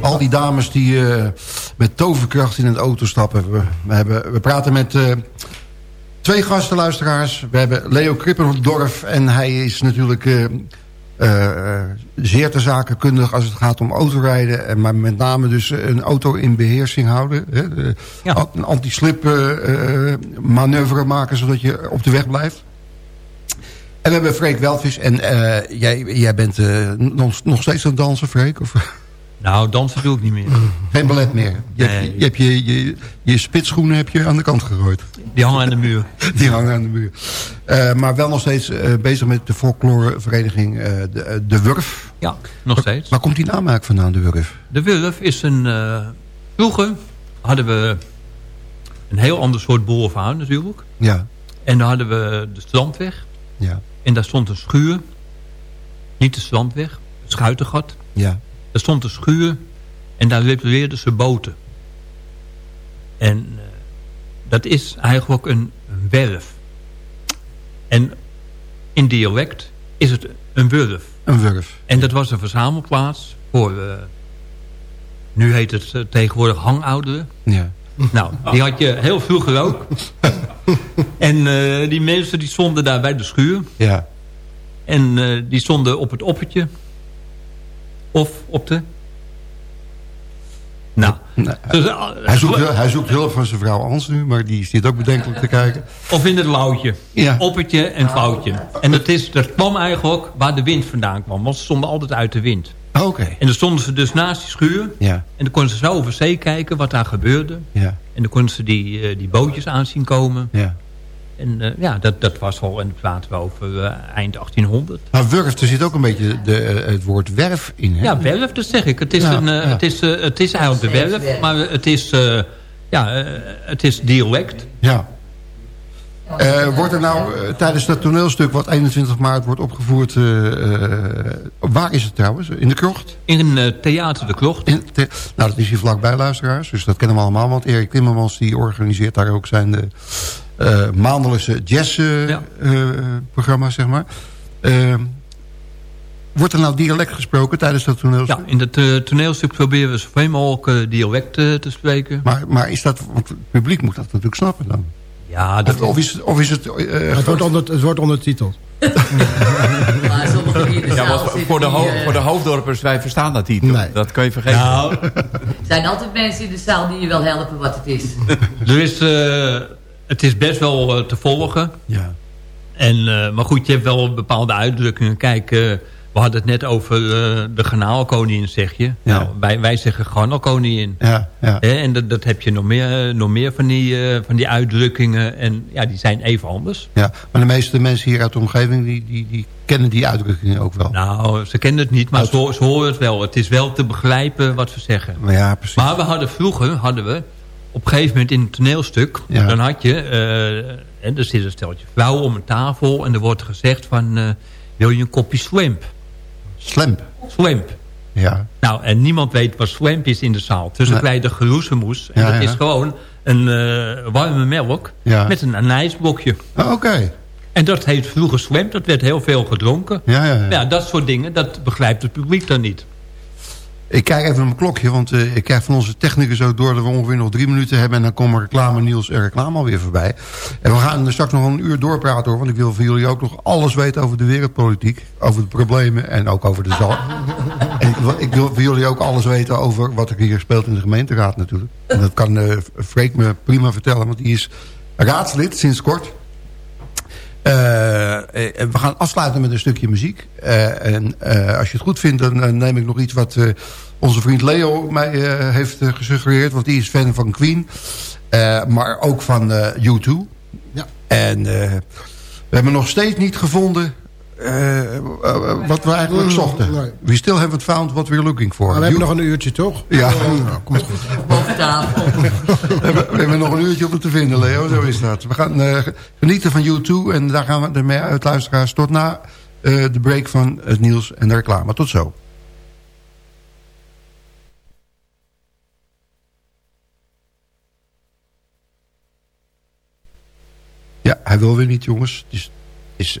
[SPEAKER 4] al die dames die eh, met toverkracht in een auto stappen. We, we, hebben, we praten met eh, twee gastenluisteraars. We hebben Leo Krippendorf en hij is natuurlijk zeer te zakenkundig als het gaat om autorijden. En maar met name dus een auto in beheersing houden. Hè? Een anti-slip manoeuvre maken zodat je op de weg blijft. En we hebben Freek Welvis. En eh, jij, jij bent eh, nog, nog steeds aan het dansen, Freek? Of?
[SPEAKER 6] Nou, dansen doe ik niet meer.
[SPEAKER 4] Geen ballet meer. Je, hebt-
[SPEAKER 6] Nee.
[SPEAKER 4] je, hebt je, je, je spitsschoenen heb je aan de kant gegooid.
[SPEAKER 6] Die hangen aan de muur. [LAUGHS]
[SPEAKER 4] Die hangen aan de muur. Eh, maar wel nog steeds bezig met de folklorevereniging eh, de, de Wurf.
[SPEAKER 6] Ja, nog steeds.
[SPEAKER 4] Waar komt die naam eigenlijk vandaan, de Wurf?
[SPEAKER 6] De Wurf is een... vroeger hadden we een heel ander soort boorverhoud natuurlijk.
[SPEAKER 4] Ja.
[SPEAKER 6] En dan hadden we de strandweg.
[SPEAKER 4] Ja.
[SPEAKER 6] En daar stond een schuur. Niet de strandweg, het schuitengat.
[SPEAKER 4] Ja.
[SPEAKER 6] Daar stond een schuur en daar repareerden ze boten. En eh, dat is eigenlijk een, een werf. En in dialect is het een wurf.
[SPEAKER 4] Een wurf.
[SPEAKER 6] En dat was een verzamelplaats voor... eh, nu heet het eh, tegenwoordig hangouderen.
[SPEAKER 4] Ja.
[SPEAKER 6] Nou, die had je heel vroeger ook. [LAUGHS] [LAUGHS] en eh, die mensen die stonden daar bij de schuur.
[SPEAKER 4] Ja.
[SPEAKER 6] En eh, die stonden op het oppertje. Of op de... Nou. dus, eh,
[SPEAKER 4] Hij zoekt, hij zoekt hulp van zijn vrouw Ans nu, maar die zit ook bedenkelijk te kijken.
[SPEAKER 6] Of in het lauwtje.
[SPEAKER 4] Ja.
[SPEAKER 6] Oppertje en vouwtje. En dat, is, dat kwam eigenlijk waar de wind vandaan kwam. Want ze stonden altijd uit de wind.
[SPEAKER 4] Oké.
[SPEAKER 6] En dan stonden ze dus naast die schuur.
[SPEAKER 4] Ja.
[SPEAKER 6] En dan konden ze zo over zee kijken wat daar gebeurde.
[SPEAKER 4] Ja.
[SPEAKER 6] En dan konden ze die, eh, die bootjes aanzien komen.
[SPEAKER 4] Ja.
[SPEAKER 6] En eh, ja, dat, dat was al, en praten we over eh, eind 1800.
[SPEAKER 4] Maar wurf, er zit ook een beetje de, eh, het woord werf in. Hè?
[SPEAKER 6] Ja, werf, dat zeg ik. Het is,
[SPEAKER 4] Ja,
[SPEAKER 6] een,
[SPEAKER 4] ja.
[SPEAKER 6] het is, het is eigenlijk de werf, maar het is, eh, ja, eh, het is dialect.
[SPEAKER 4] Ja. Eh, wordt er nou eh, tijdens dat toneelstuk wat 21 maart wordt opgevoerd... eh, waar is het trouwens? In de krocht?
[SPEAKER 6] In uh, Theater de Krocht.
[SPEAKER 4] In nou, dat is hier vlakbij, luisteraars. Dus dat kennen we allemaal. Want Erik Timmermans die organiseert daar ook zijn de, maandelijkse jazzprogramma, zeg maar. Eh, wordt er nou dialect gesproken tijdens dat toneelstuk?
[SPEAKER 6] Ja, in het toneelstuk proberen we zoveel mogelijk dialect te spreken.
[SPEAKER 4] Maar, maar is dat... Want het publiek moet dat natuurlijk snappen dan.
[SPEAKER 6] Ja, dat
[SPEAKER 4] of, of is het... Of is het, eh,
[SPEAKER 10] het, wordt onder, het wordt ondertiteld. [LAUGHS]
[SPEAKER 15] Ja, voor, de ho- voor de hoofddorpers, wij verstaan dat niet. Dat kan je vergeten.
[SPEAKER 6] Nou. [LAUGHS]
[SPEAKER 8] Er zijn altijd mensen in de zaal die je wel helpen wat het is. [LAUGHS]
[SPEAKER 6] Er is, eh, het is best wel eh, te volgen.
[SPEAKER 4] Ja.
[SPEAKER 6] En, eh, maar goed, je hebt wel bepaalde uitdrukkingen. Kijk, eh, we hadden het net over eh, de garnaalkoningin, zeg je. Nou, wij, wij zeggen garnaalkoningin.
[SPEAKER 4] Ja, ja.
[SPEAKER 6] En dat, dat heb je nog meer, eh, nog meer van, die, eh, van die uitdrukkingen. En ja, die zijn even anders.
[SPEAKER 4] Ja, maar de meeste mensen hier uit de omgeving... die, die, die kennen die uitdrukkingen ook wel.
[SPEAKER 6] Nou, ze kennen het niet, maar ze, ho- ze horen het wel. Het is wel te begrijpen wat we zeggen.
[SPEAKER 4] Maar ja, precies.
[SPEAKER 6] Maar we hadden vroeger, hadden we, op een gegeven moment in een toneelstuk...
[SPEAKER 4] Ja.
[SPEAKER 6] dan had je, en er zit een steltje vrouwen om een tafel... en er wordt gezegd van, wil je een kopje swamp?
[SPEAKER 4] Slamp?
[SPEAKER 6] Swamp.
[SPEAKER 4] Ja.
[SPEAKER 6] Nou, en niemand weet wat swamp is in de zaal. Dus
[SPEAKER 4] Nee.
[SPEAKER 6] de geroezemoes. En
[SPEAKER 4] Ja,
[SPEAKER 6] dat
[SPEAKER 4] ja.
[SPEAKER 6] is gewoon een eh, warme melk
[SPEAKER 4] Ja.
[SPEAKER 6] met een anijsblokje.
[SPEAKER 4] Ah, Oké.
[SPEAKER 6] En dat heet vroeger swamp. Dat werd heel veel gedronken.
[SPEAKER 4] Ja, ja, ja.
[SPEAKER 6] dat soort dingen, dat begrijpt het publiek dan niet.
[SPEAKER 4] Ik kijk even naar mijn klokje, want eh, ik krijg van onze technicus ook door... dat we ongeveer nog drie minuten hebben... en dan komen reclame Niels en reclame alweer voorbij. En we gaan er straks nog een uur doorpraten, hoor... want ik wil van jullie ook nog alles weten over de wereldpolitiek... over de problemen en ook over de zaal. [LAUGHS] en ik wil, ik wil van jullie ook alles weten over wat er hier speelt in de gemeenteraad natuurlijk. En dat kan eh Freek me prima vertellen, want die is raadslid sinds kort... Eh, eh, we gaan afsluiten met een stukje muziek. Eh, en als je het goed vindt, dan neem ik nog iets wat onze vriend Leo mij heeft gesuggereerd. Want die is fan van Queen. Maar ook van eh, U2.
[SPEAKER 10] Ja.
[SPEAKER 4] En we hebben nog steeds niet gevonden wat we eigenlijk zochten.
[SPEAKER 10] nee.
[SPEAKER 4] We still haven't found what we're looking for.
[SPEAKER 10] Maar we hebben nog een uurtje, toch?
[SPEAKER 4] Ja.
[SPEAKER 10] Nou, komt goed. [LAUGHS]
[SPEAKER 8] Boven tafel.
[SPEAKER 4] we, hebben, we hebben nog een uurtje om het te vinden, Leo. Zo is dat. We gaan eh, genieten van U2. En daar gaan we ermee uit, luisteraars. Tot na eh, de break van het nieuws en de reclame. Tot zo. Ja, hij wil weer niet, jongens. Het is... het is